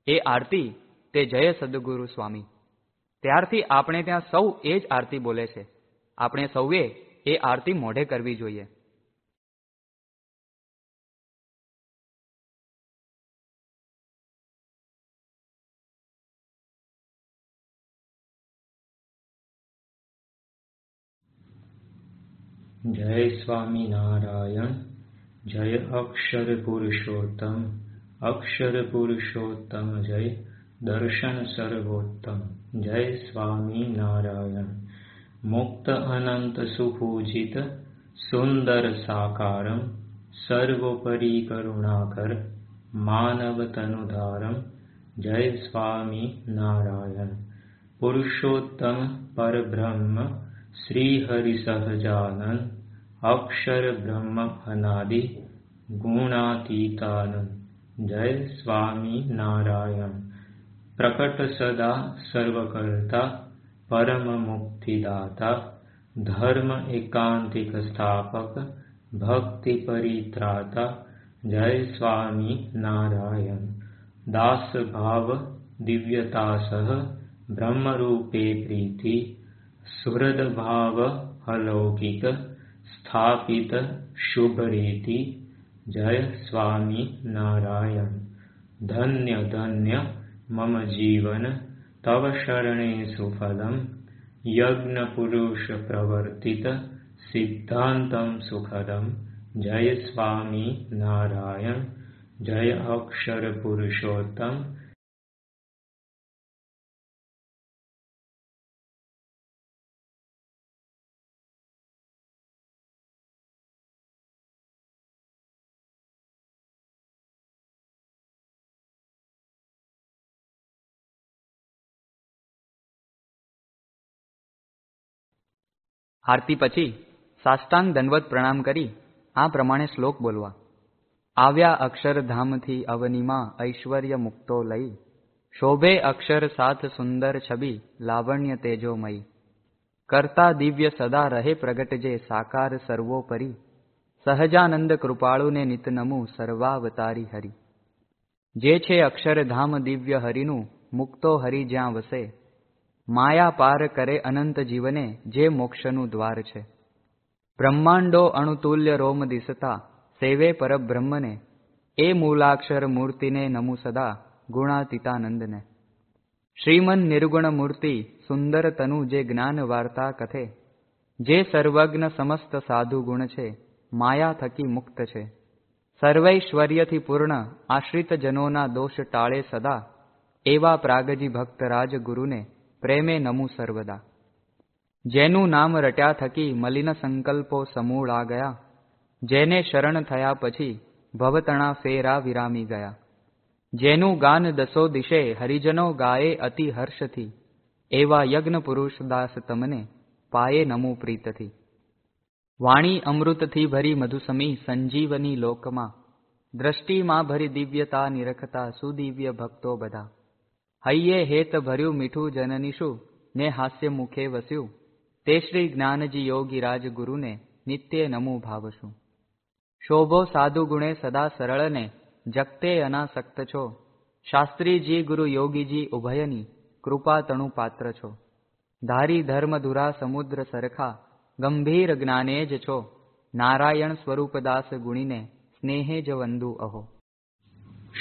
એ આરતી તે જય સદગુરુ સ્વામી. ત્યારથી આપણે ત્યાં સૌ એ જ આરતી બોલે છે. આપણે સૌએ એ આરતી મોઢે કરવી જોઈએ. જય સ્વામિનારાયણ, જય અક્ષર પુરુષોત્તમ અક્ષર પુરુષોત્તમ જય દર્શન સર્વોત્તમ, જય સ્વામિનારાયણ. મુક્ત અનંત સુપૂજિત સુંદર સાકારમ સર્વોપરી કરુણાકર માનવ તનુધારમ જય સ્વામી નારાયણ પુરુષોત્તમ પરબ્રહ્મ શ્રી હરિ સહજાનંદ અક્ષર બ્રહ્મ અનાદિ ગુણાતીતાનંદ જય સ્વામી નારાયણ પ્રકટ સદા સર્વકર્તા પરમ મુક્તિદાતા ધર્મ એકાંતિક સ્થાપક ભક્તિ પરિત્રાતા જય સ્વામી નારાયણ દાસ ભાવ દિવ્યતા સહ બ્રહ્મરૂપે પ્રીતિ સુહૃદ ભાવ અલૌકિક સ્થાપિત શુભ રીતિ જય સ્વામી નારાયણ ધન્ય ધન્ય મમ જીવન તવ શરણે સુફલમ यज्ञपुरुषप्रवर्तितसिद्धान्तं सुखदं। जय स्वामी नारायण। जय अक्षरपुरुषोत्तम। આરતી પછી સાષ્ટાંગ દંડવત પ્રણામ કરી આ પ્રમાણે શ્લોક બોલવા. આવ્યા અક્ષરધામથી અવનીમાં ઐશ્વર્ય મુક્તો લઈ. શોભે અક્ષર સાથ સુંદર છબી લાવણ્ય તેજોમયી. કરતા દિવ્ય સદા રહે પ્રગટ જે સાકાર સર્વોપરી. સહજાનંદ કૃપાળુને નિત સર્વાવતારી હરિ. જે છે અક્ષરધામ દિવ્ય હરિનું મુક્તો હરિ જ્યાં વસે. માયા પાર કરે અનંત જીવને જે મોક્ષનું દ્વાર છે. બ્રહ્માંડો અણુતુલ્ય રોમ દિસતા સેવે પરબ્રહ્મને, એ મૂલાક્ષર મૂર્તિને નમુ સદા ગુણાતીતાનંદને. શ્રીમન નિર્ગુણ મૂર્તિ, સુંદર તનુ જે જ્ઞાન વાર્તા કથે, જે સર્વજ્ઞ સમસ્ત સાધુ ગુણ છે, માયા થકી મુક્ત છે. સર્વૈશ્વર્યથી પૂર્ણ આશ્રિત જનોના દોષ ટાળે સદા એવા પ્રાગજી ભક્ત રાજ ગુરુને પ્રેમે નમુ સર્વદા. જેનું નામ રટ્યા થકી મલિન સંકલ્પો સમૂળ ગયા. જેને શરણ થયા પછી ભવતણા ફેરા વિરામી ગયા. જેનું ગાન દસો દિશે હરિજનો ગાયે અતિ હર્ષથી. એવા યજ્ઞ પુરુષ દાસ તમને પાયે નમું પ્રીતથી. વાણી અમૃતથી ભરી મધુસમી સંજીવની લોકમાં. દ્રષ્ટિમાં ભરી દિવ્યતા નિરખતા સુદિવ્ય ભક્તો બધા. હૈયે હેત ભર્યું મીઠું જનનીશું, ને હાસ્ય મુખે વસ્યું. તે શ્રી જ્ઞાનજી યોગી રાજગુરુને નિત્ય નમું ભાવશું શોભો સાધુ ગુણે સદા સરળને, જગતે અનાસક્ત છો. શાસ્ત્રીજી ગુરુ યોગીજી ઉભયની કૃપા તણુ પાત્ર છો. ધારી ધર્મ ધુરા સમુદ્ર સરખા, ગંભીર જ્ઞાને જ છો. નારાયણ સ્વરૂપદાસ ગુણીને સ્નેહે જ વંદુ અહો.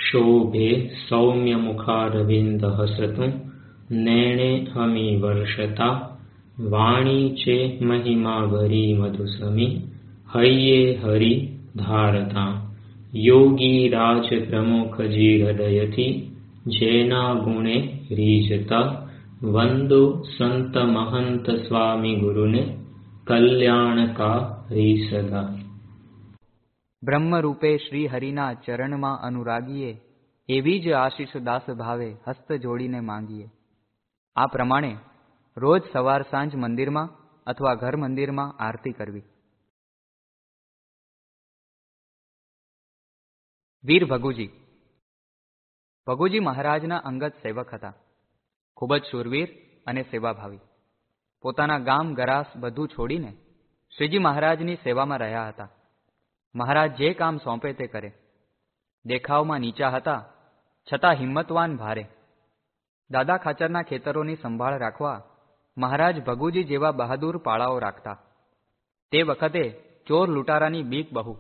शोभे सौम्यमुखारविन्दः सतु सौम्यमुखारविन्दहसतु नैणेऽहमी वर्षता वाणी चे वाणीचे महिमाभरिमधुसमी हये हरि धारतां। योगीराजप्रमुखजिहृदयति जेनागुणे रीजता बन्धोसन्तमहन्तस्वामिगुरुनि कल्याणकारीषदा બ્રહ્મરૂપે શ્રી હરિના ચરણમાં અનુરાગીએ એવી જ આશીષ દાસ ભાવે હસ્ત જોડીને માંગીએ. આ પ્રમાણે રોજ સવાર સાંજ મંદિરમાં અથવા ઘર મંદિરમાં આરતી કરવી. વીર ભગુજી. ભગુજી મહારાજના અંગત સેવક હતા. ખૂબ જ શૂરવીર અને સેવાભાવી. પોતાના ગામ ગરાસ બધું છોડીને શ્રીજી મહારાજની સેવામાં રહ્યા હતા. મહારાજ જે કામ સોંપે તે કરે. દેખાવમાં નીચા હતા, છતાં હિંમતવાન ભારે. દાદા ખાચરના ખેતરોની સંભાળ રાખવા મહારાજ ભગુજી જેવા બહાદુર પાળાઓ રાખતા. તે વખતે ચોર લૂંટારાની બીક બહુ.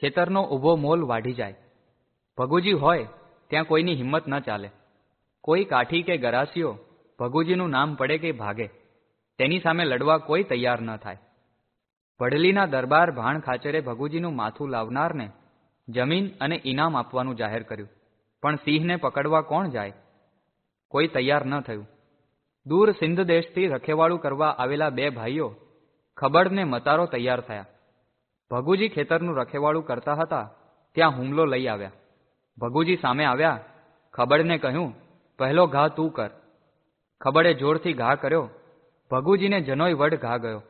ખેતરનો ઊભો મોલ વાઢી જાય. ભગુજી હોય, ત્યાં કોઈની હિંમત ન ચાલે. કોઈ કાઠી કે ગરાસીઓ ભગુજીનું નામ પડે કે ભાગે. તેની સામે લડવા કોઈ તૈયાર ન થાય. વડલીના દરબાર ભાણ ખાચરે ભગુજીનું માથું લાવનારને જમીન અને ઇનામ આપવાનું જાહેર કર્યું. પણ સિંહને પકડવા કોણ જાય? કોઈ તૈયાર ન થયું. દૂર સિંધ દેશથી રખેવાળું કરવા આવેલા બે ભાઈઓ ખબડને મતારો તૈયાર થયા. ભગુજી ખેતરનું રખેવાળું કરતા હતા, ત્યાં હુમલો લઈ આવ્યા. ભગુજી સામે આવ્યા ખબડને કહ્યું, પહેલો ઘા તું કર. ખબડે જોરથી ઘા કર્યો. ભગુજીને જનોય વડ ઘા ગયો.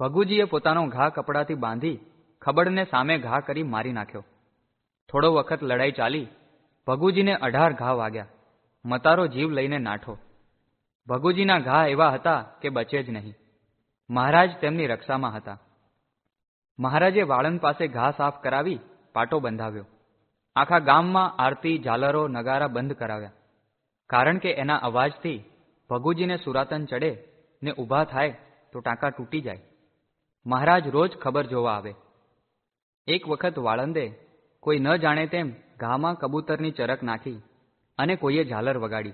ભગુજીએ પોતાનો ઘા કપડાથી બાંધી ખબડને સામે ઘા કરી મારી નાખ્યો. થોડો વખત લડાઈ ચાલી, ભગુજીને અઢાર ઘા વાગ્યા. મતારો જીવ લઈને નાઠો. ભગુજીના ઘા એવા હતા કે બચે જ નહીં. મહારાજ તેમની રક્ષામાં હતા. મહારાજે વાળંદ પાસે ઘા સાફ કરાવી પાટો બંધાવ્યો. આખા ગામમાં આરતી, ઝાલરો, નગારા બંધ કરાવ્યા. કારણ કે એના અવાજથી ભગુજીને સુરાતન ચડે ને ઊભા થાય તો ટાંકા તૂટી જાય. મહારાજ રોજ ખબર જોવા આવે. એક વખત વાળંદે કોઈ ન જાણે તેમ ઘામાં કબૂતરની ચરક નાખી અને કોઈએ ઝાલર વગાડી.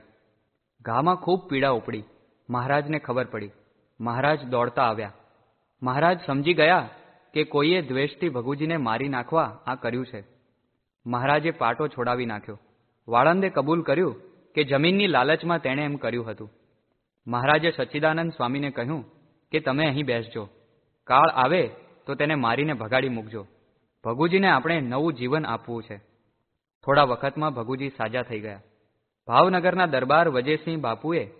ઘામાં ખૂબ પીડા ઉપડી. મહારાજને ખબર પડી. મહારાજ દોડતા આવ્યા. મહારાજ સમજી ગયા કે કોઈએ દ્વેષથી ભગુજીને મારી નાખવા આ કર્યું છે. મહારાજે પાટો છોડાવી નાખ્યો. વાળંદે કબૂલ કર્યું કે જમીનની લાલચમાં તેણે એમ કર્યું હતું. મહારાજે સચ્ચિદાનંદ સ્વામીને કહ્યું કે તમે અહીં બેસજો. કાળ આવે તો તેને મારીને ભગાડી મૂકજો. ભગુજીને આપણે નવું જીવન આપવું છે. થોડા વખતમાં ભગુજી સાજા થઈ ગયા. ભાવનગરના દરબાર વજયસિંહ બાપુએ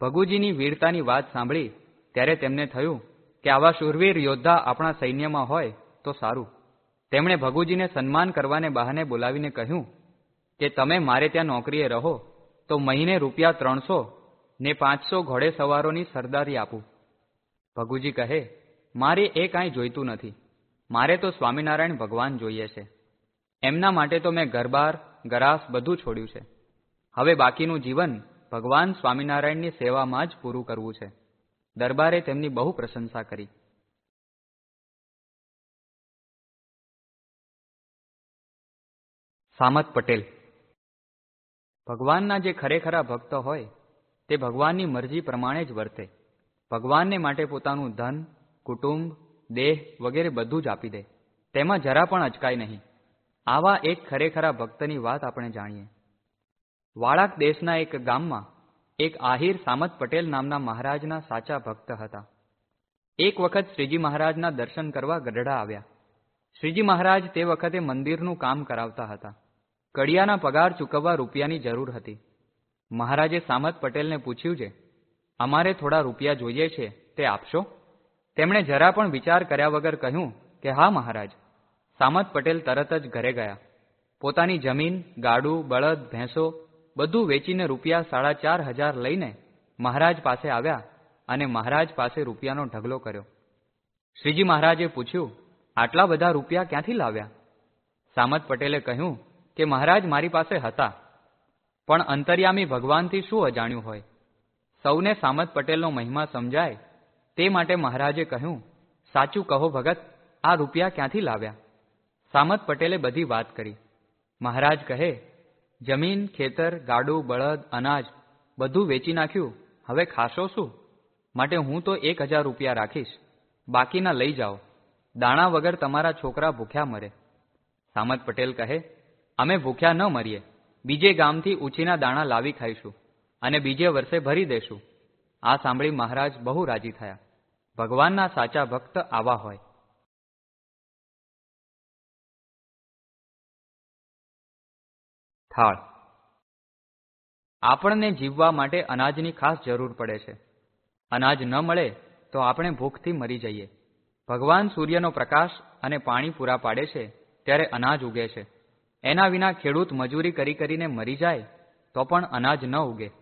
ભગુજીની વીરતાની વાત સાંભળી ત્યારે તેમને થયું કે આવા શૂરવીર યોદ્ધા આપણા સૈન્યમાં હોય તો સારું. તેમણે ભગુજીને સન્માન કરવાને બહાને બોલાવીને કહ્યું કે તમે મારે ત્યાં નોકરીએ રહો તો મહિને રૂપિયા ત્રણસો ને પાંચસો ઘોડે સવારોની સરદારી આપું. ભગુજી કહે મારે એ કાંઈ જોઈતું નથી. મારે તો સ્વામિનારાયણ ભગવાન જોઈએ છે. એમના માટે તો મેં ઘરબાર ગરાસ બધું છોડ્યું છે. હવે બાકીનું જીવન ભગવાન સ્વામિનારાયણની સેવામાં જ પૂરું કરવું છે. દરબારે તેમની બહુ પ્રશંસા કરી. સામત પટેલ. ભગવાનના જે ખરેખરા ભક્ત હોય, તે ભગવાનની મરજી પ્રમાણે જ વર્તે. ભગવાનને માટે પોતાનું ધન કુટુંબ, દેહ વગેરે બધું જ આપી દે. તેમાં જરા પણ અચકાય નહીં. આવા એક ખરેખરા ભક્તની વાત આપણે જાણીએ. વાળાક દેશના એક ગામમાં એક આહિર સામત પટેલ નામના મહારાજના સાચા ભક્ત હતા. એક વખત શ્રીજી મહારાજના દર્શન કરવા ગઢડા આવ્યા. શ્રીજી મહારાજ તે વખતે મંદિરનું કામ કરાવતા હતા. કડિયાના પગાર ચૂકવવા રૂપિયાની જરૂર હતી. મહારાજે સામત પટેલને પૂછ્યું છે, અમારે થોડા રૂપિયા જોઈએ છે, તે આપશો? તેમણે જરા પણ વિચાર કર્યા વગર કહ્યું કે, હા, મહારાજ. સામત પટેલ તરત જ ઘરે ગયા. પોતાની જમીન, ગાડું, બળદ, ભેંસો બધું વેચીને રૂપિયા સાડા ચાર હજાર લઈને મહારાજ પાસે આવ્યા અને મહારાજ પાસે રૂપિયાનો ઢગલો કર્યો. શ્રીજી મહારાજે પૂછ્યું, આટલા બધા રૂપિયા ક્યાંથી લાવ્યા? સામત પટેલે કહ્યું કે, મહારાજ મારી પાસે હતા, પણ અંતર્યામી ભગવાનથી શું અજાણ્યું હોય? સૌને સામત પટેલનો મહિમા સમજાય તે માટે મહારાજે કહ્યું, સાચું કહો ભગત, આ રૂપિયા ક્યાંથી લાવ્યા? સામત પટેલે બધી વાત કરી. મહારાજ કહે, જમીન, ખેતર, ગાડું, બળદ, અનાજ બધું વેચી નાખ્યું. હવે ખાશો શું? માટે હું તો એક હજાર રૂપિયા રાખીશ. બાકીના લઈ જાઓ. દાણા વગર તમારા છોકરા ભૂખ્યા મરે. સામત પટેલ કહે, અમે ભૂખ્યા ન મરીએ. બીજે ગામથી ઉછીના દાણા લાવી ખાઈશું અને બીજે વર્ષે ભરી દેશું. આ સાંભળી મહારાજ બહુ રાજી થયા. ભગવાનના સાચા ભક્ત આવા હોય. થાળ. આપણને જીવવા માટે અનાજની ખાસ જરૂર પડે છે. અનાજ ન મળે તો આપણે ભૂખથી મરી જઈએ. ભગવાન સૂર્યનો પ્રકાશ અને પાણી પૂરા પાડે છે ત્યારે અનાજ ઉગે છે. એના વિના ખેડૂત મજૂરી કરી કરીને મરી જાય તો પણ અનાજ ન ઉગે.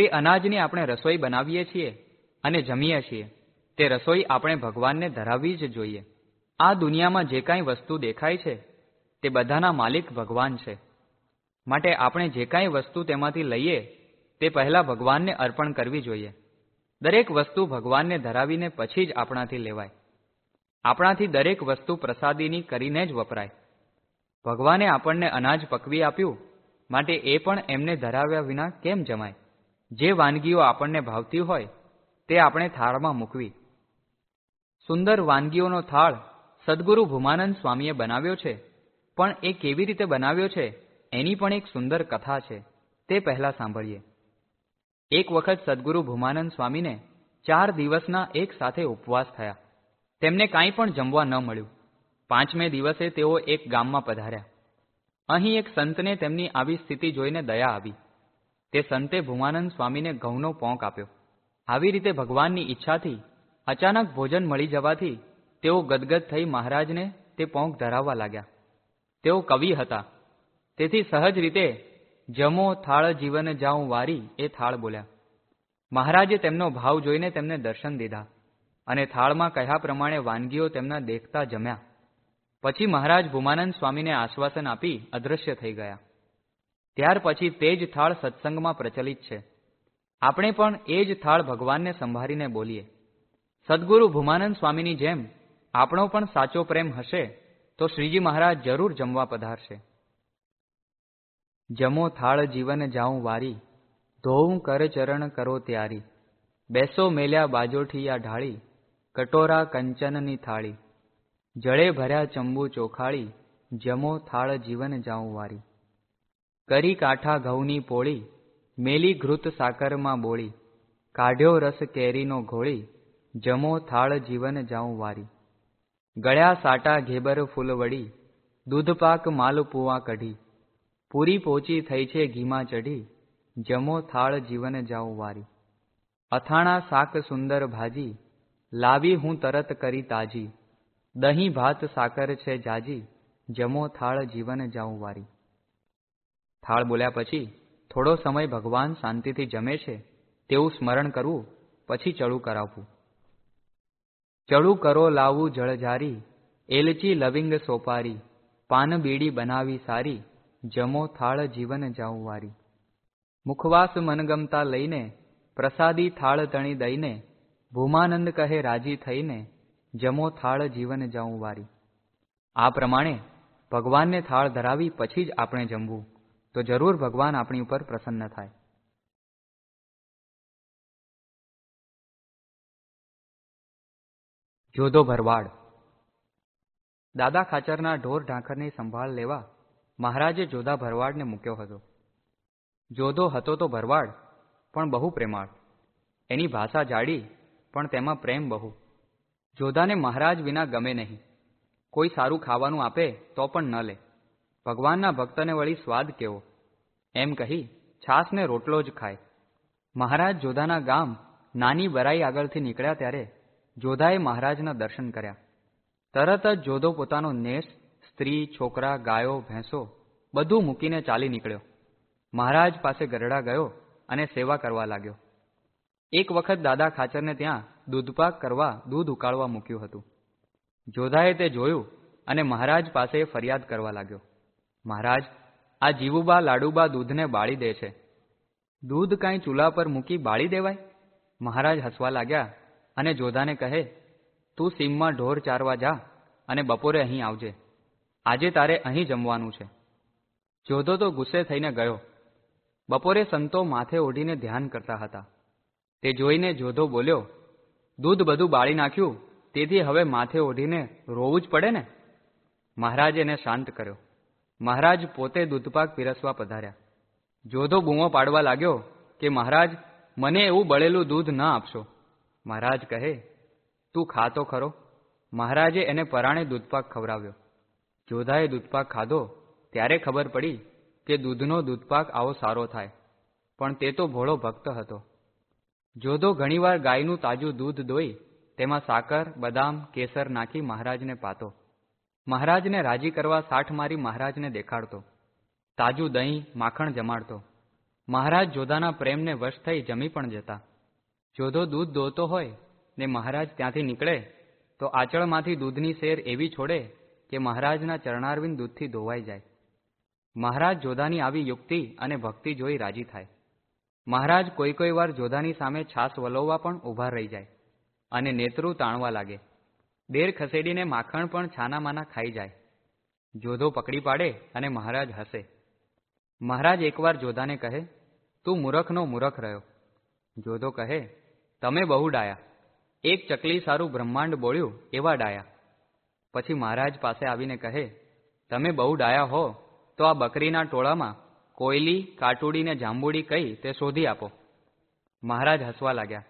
તે અનાજની આપણે રસોઈ બનાવીએ છીએ અને જમીએ છીએ. તે રસોઈ આપણે ભગવાનને ધરાવવી જ જોઈએ. આ દુનિયામાં જે કાંઈ વસ્તુ દેખાય છે, તે બધાના માલિક ભગવાન છે. માટે આપણે જે કાંઈ વસ્તુ તેમાંથી લઈએ, તે પહેલા ભગવાનને અર્પણ કરવી જોઈએ. દરેક વસ્તુ ભગવાનને ધરાવીને પછી જ આપણાથી લેવાય. આપણાથી દરેક વસ્તુ પ્રસાદીની કરીને જ વપરાય. ભગવાને આપણને અનાજ પકવી આપ્યું, માટે એ પણ એમને ધરાવ્યા વિના કેમ જમાય? જે વાનગીઓ આપણને ભાવતી હોય, તે આપણે થાળમાં મૂકવી. સુંદર વાનગીઓનો થાળ સદગુરુ ભૂમાનંદ સ્વામીએ બનાવ્યો છે, પણ એ કેવી રીતે બનાવ્યો છે, એની પણ એક સુંદર કથા છે, તે પહેલા સાંભળીએ. એક વખત સદગુરુ ભૂમાનંદ સ્વામીને ચાર દિવસના એક સાથે ઉપવાસ થયા. તેમને કાંઈ પણ જમવા ન મળ્યું. પાંચમે દિવસે તેઓ એક ગામમાં પધાર્યા. અહીં એક સંતને તેમની આવી સ્થિતિ જોઈને દયા આવી. તે સંતે ભૂમાનંદ સ્વામીને ઘઉંનો પોંક આપ્યો. આવી રીતે ભગવાનની ઈચ્છાથી અચાનક ભોજન મળી જવાથી તેઓ ગદગદ થઈ મહારાજને તે પોંક ધરાવવા લાગ્યા. તેઓ કવિ હતા. તેથી સહજ રીતે, જમો થાળ જીવન જાઉં વારી એ થાળ બોલ્યા. મહારાજે તેમનો ભાવ જોઈને તેમને દર્શન દીધા અને થાળમાં કહ્યા પ્રમાણે વાનગીઓ તેમના દેખતા જમ્યા. પછી મહારાજ ભૂમાનંદ સ્વામીને આશ્વાસન આપી અદૃશ્ય થઈ ગયા. ત્યાર પછી તે જ થાળ સત્સંગમાં પ્રચલિત છે. આપણે પણ એ જ થાળ ભગવાનને સંભાળીને બોલીએ. સદગુરુ ભૂમાનંદ સ્વામીની જેમ આપણો પણ સાચો પ્રેમ હશે તો શ્રીજી મહારાજ જરૂર જમવા પધારશે. જમો થાળ જીવન જાઉં વારી, ધોઉં કર ચરણ કરો ત્યારી. બેસો મેલ્યા બાજોઠિયા ઢાળી, કટોરા કંચનની થાળી. જળે ભર્યા ચંબુ ચોખાળી, જમો થાળ જીવન જાઉં વારી. કરી કાંઠા ઘઉંની પોળી, મેલી ઘૃત સાકરમાં બોળી, કાઢ્યો રસ કેરીનો ઘોળી, જમો થાળ જીવન જાઉં વારી. ગળ્યા સાટા ઘેબર ફૂલવડી દૂધપાક માલપુવા કઢી. પૂરી પોચી થઈ છે ઘીમાં ચઢી, જમો થાળ જીવન જાઉં વારી. અથાણા શાક સુંદર ભાજી, લાવી હું તરત કરી તાજી. દહીં ભાત સાકર છે જાજી, જમો થાળ જીવન જાઉં વારી. થાળ બોલ્યા પછી, થોડો સમય ભગવાન શાંતિથી જમે છે, તેવું સ્મરણ કરવું, પછી ચડું કરાવવું. ચડું કરો લાવું જળજારી એલચી લવિંગ સોપારી, પાન બીડી બનાવી સારી, જમો થાળ જીવન જાઉં વારી મુખવાસ મનગમતા લઈને, પ્રસાદી થાળ તણી દઈને, ભૂમાનંદ કહે રાજી થઈને, જમો થાળ જીવન જાઉં વારી આ પ્રમાણે, ભગવાનને થાળ ધરાવી પછી જ આપણે જમવું. તો જરૂર ભગવાન આપણી ઉપર પ્રસન્ન થાય. જોધો ભરવાડ. દાદા ખાચરના ઢોર ઢાંખરની સંભાળ લેવા મહારાજે જોધા ભરવાડને મૂક્યો હતો. જોધો હતો તો ભરવાડ, પણ બહુ પ્રેમાળ. એની ભાષા જાડી, પણ તેમાં પ્રેમ બહુ. જોધાને મહારાજ વિના ગમે નહીં. કોઈ સારું ખાવાનું આપે તો પણ ન લે. ભગવાનના ભક્તને વળી સ્વાદ કેવો? એમ કહી છાસને રોટલો જ ખાય. મહારાજ જોધાના ગામ નાની બરાઈ આગળથી નીકળ્યા ત્યારે જોધાએ મહારાજના દર્શન કર્યા. તરત જ જોધો પોતાનો નેસ, સ્ત્રી, છોકરા, ગાયો, ભેંસો બધું મૂકીને ચાલી નીકળ્યો. મહારાજ પાસે ગરડા ગયો અને સેવા કરવા લાગ્યો. એક વખત દાદા ખાચરને ત્યાં દૂધપાક કરવા દૂધ ઉકાળવા મૂક્યું હતું. જોધાએ તે જોયું અને મહારાજ પાસે ફરિયાદ કરવા લાગ્યો. મહારાજ, આ જીવુબા લાડુબા દૂધને બાળી દે છે. દૂધ કાંઈ ચૂલા પર મૂકી બાળી દેવાય? મહારાજ હસવા લાગ્યા અને જોધાને કહે, તું સીમમાં ઢોર ચારવા જા અને બપોરે અહીં આવજે. આજે તારે અહીં જમવાનું છે. જોધો તો ગુસ્સે થઈને ગયો. બપોરે સંતો માથે ઓઢીને ધ્યાન કરતા હતા. તે જોઈને જોધો બોલ્યો, દૂધ બધું બાળી નાખ્યું, તેથી હવે માથે ઓઢીને રોવું જ પડે ને? મહારાજે એને શાંત કર્યો. મહારાજ પોતે દૂધપાક પીરસવા પધાર્યા. જોધો બૂમો પાડવા લાગ્યો કે, મહારાજ, મને એવું બળેલું દૂધ ન આપશો. મહારાજ કહે, તું ખા તો ખરો. મહારાજે એને પરાણે દૂધપાક ખવડાવ્યો. જોધાએ દૂધપાક ખાધો, ત્યારે ખબર પડી કે દૂધનો દૂધપાક આવો સારો થાય, પણ તે તો ભોળો ભક્ત હતો. જોધો ઘણીવાર ગાયનું તાજું દૂધ દોઈ, તેમાં સાકર, બદામ, કેસર નાખી મહારાજને પાતો. મહારાજને રાજી કરવા સાઠ મારી મહારાજને દેખાડતો. તાજું દહીં, માખણ જમાડતો. મહારાજ જોધાના પ્રેમને વશ થઈ જમી પણ જતા. જોધો દૂધ દોતો હોય ને મહારાજ ત્યાંથી નીકળે, તો આંચળમાંથી દૂધની શેર એવી છોડે કે મહારાજના ચરણારવિંદ દૂધથી ધોવાઈ જાય. મહારાજ જોધાની આવી યુક્તિ અને ભક્તિ જોઈ રાજી થાય. મહારાજ કોઈ કોઈ વાર જોધાની સામે છાસ વલોવવા પણ ઊભા રહી જાય અને નેતરું તાણવા લાગે. દેર ખસેડીને માખણ પણ છાનામાના ખાઈ જાય. જોધો પકડી પાડે અને મહારાજ હસે. મહારાજ એકવાર જોધાને કહે, તું મૂરખનો મૂરખ રહ્યો. જોધો કહે, તમે બહુ ડાયા. એક ચકલી સારું બ્રહ્માંડ બોળ્યું એવા ડાયા. પછી મહારાજ પાસે આવીને કહે, તમે બહુ ડાયા હો, તો આ બકરીના ટોળામાં કોયલી કાટુડી ને જાંબુડી કઈ તે શોધી આપો. મહારાજ હસવા લાગ્યા.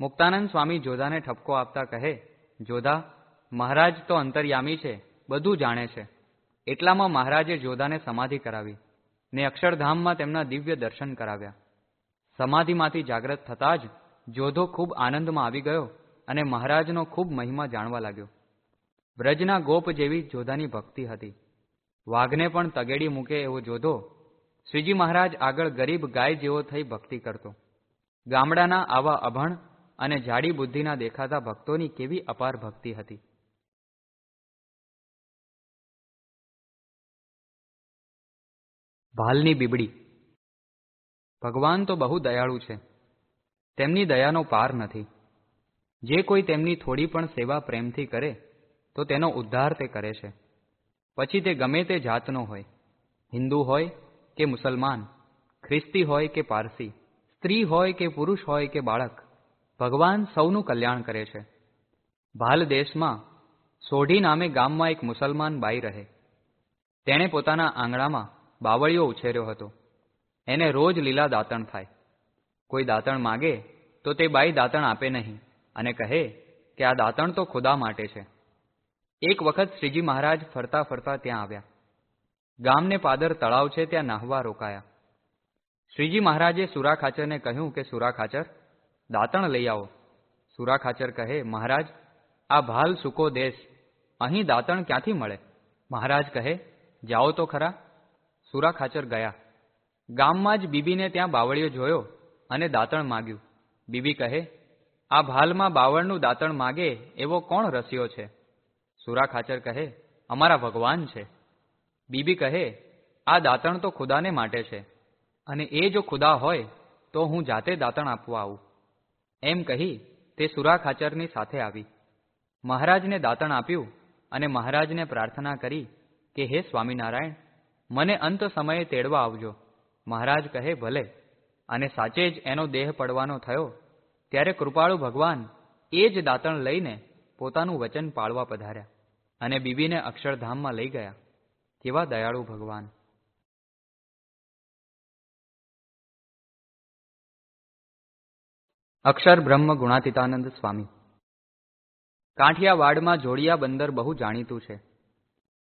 મુક્તાનંદ સ્વામી જોધાને ઠપકો આપતા કહે જોધા, મહારાજ તો અંતર્યામી છે, બધું જાણે છે. એટલામાં મહારાજે જોધાને સમાધિ કરાવી ને અક્ષરધામમાં તેમના દિવ્ય દર્શન કરાવ્યા. સમાધિમાંથી જાગ્રત થતાં જ જોધો ખૂબ આનંદમાં આવી ગયો અને મહારાજનો ખૂબ મહિમા જાણવા લાગ્યો. બ્રજના ગોપ જેવી જોધાની ભક્તિ હતી. વાઘને પણ તગેડી મૂકે એવો જોધો, શ્રીજી મહારાજ આગળ ગરીબ ગાય જેવો થઈ ભક્તિ કરતો. ગામડાના આવા અભણ અને જાડી બુદ્ધિના દેખાતા ભક્તોની કેવી અપાર ભક્તિ હતી. ભાલની બીબડી. ભગવાન તો બહુ દયાળુ છે. તેમની દયાનો પાર નથી. જે કોઈ તેમની થોડી પણ સેવા પ્રેમથી કરે, તો તેનો ઉદ્ધાર તે કરે છે. પછી તે ગમે તે જાતનો હોય. હિન્દુ હોય કે મુસલમાન, ખ્રિસ્તી હોય કે પારસી, સ્ત્રી હોય કે પુરુષ હોય કે બાળક ભગવાન સૌનું કલ્યાણ કરે છે. ભાલ દેશમાં સોઢી નામે ગામમાં એક મુસલમાન બાઈ રહે. તેણે પોતાના આંગણામાં બાવળીઓ ઉછેર્યો હતો. એને રોજ લીલા દાંતણ થાય. કોઈ દાંતણ માગે તો તે બાઈ દાંતણ આપે નહીં અને કહે કે આ દાંતણ તો ખુદા માટે છે. એક વખત શ્રીજી મહારાજ ફરતા ફરતા ત્યાં આવ્યા. ગામને પાદર તળાવ છે ત્યાં નાહવા રોકાયા. શ્રીજી મહારાજે સુરા ખાચરને કહ્યું કે, સુરા ખાચર દાંતણ લઈ આવો. સુરા ખાચર કહે, મહારાજ, આ ભાલ સૂકો દેશ. અહીં દાંતણ ક્યાંથી મળે? મહારાજ કહે, જાઓ તો ખરા. સુરા ખાચર ગયા. ગામમાં જ બીબીને ત્યાં બાવળીઓ જોયો અને દાંતણ માગ્યું. બીબી કહે, આ ભાલમાં બાવળનું દાંતણ માગે એવો કોણ રસ્યો છે? સુરા ખાચર કહે, અમારા ભગવાન છે. બીબી કહે, આ દાંતણ તો ખુદાને માટે છે. અને એ જો ખુદા હોય તો હું જાતે દાંતણ આપવા આવું. એમ કહી તે સુરા ખાચરની સાથે આવી. મહારાજને દાંતણ આપ્યું અને મહારાજને પ્રાર્થના કરી કે, હે સ્વામિનારાયણ, મને અંત સમયે તેડવા આવજો. મહારાજ કહે, ભલે. અને સાચે જ એનો દેહ પડવાનો થયો, ત્યારે કૃપાળુ ભગવાન એ જ દાંતણ લઈને પોતાનું વચન પાળવા પધાર્યા અને બીબીને અક્ષરધામમાં લઈ ગયા. કેવા દયાળુ ભગવાન! અક્ષર બ્રહ્મ ગુણાતીતાનંદ સ્વામી. કાંઠિયાવાડમાં જોડિયા બંદર બહુ જાણીતું છે.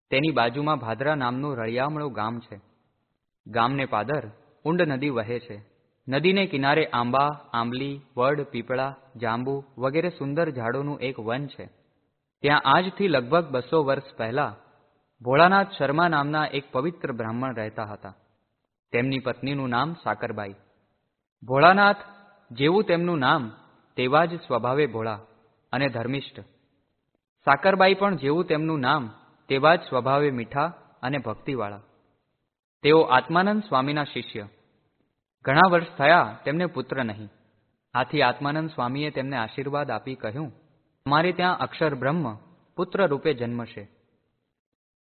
તેની બાજુમાં ભાદરા નામનું રળિયામણું ગામ છે. ગામને પાદર ઊંડ નદી વહે છે. નદીને કિનારે આંબા, આંબલી, વડ, પીપળા, જાંબુ વગેરે સુંદર ઝાડોનું એક વન છે. ત્યાં આજથી લગભગ બસો વર્ષ પહેલા ભોળાનાથ શર્મા નામના એક પવિત્ર બ્રાહ્મણ રહેતા હતા. તેમની પત્નીનું નામ સાકરબાઈ. ભોળાનાથ જેવું તેમનું નામ તેવા જ સ્વભાવે ભોળા અને ધર્મિષ્ઠ. સાકરબાઈ પણ જેવું તેમનું નામ તેવા જ સ્વભાવે મીઠા અને ભક્તિવાળા. તેઓ આત્માનંદ સ્વામીના શિષ્ય. ઘણા વર્ષ થયા તેમને પુત્ર નહીં. આથી આત્માનંદ સ્વામીએ તેમને આશીર્વાદ આપી કહ્યું તમારે ત્યાં અક્ષર બ્રહ્મ પુત્ર રૂપે જન્મશે.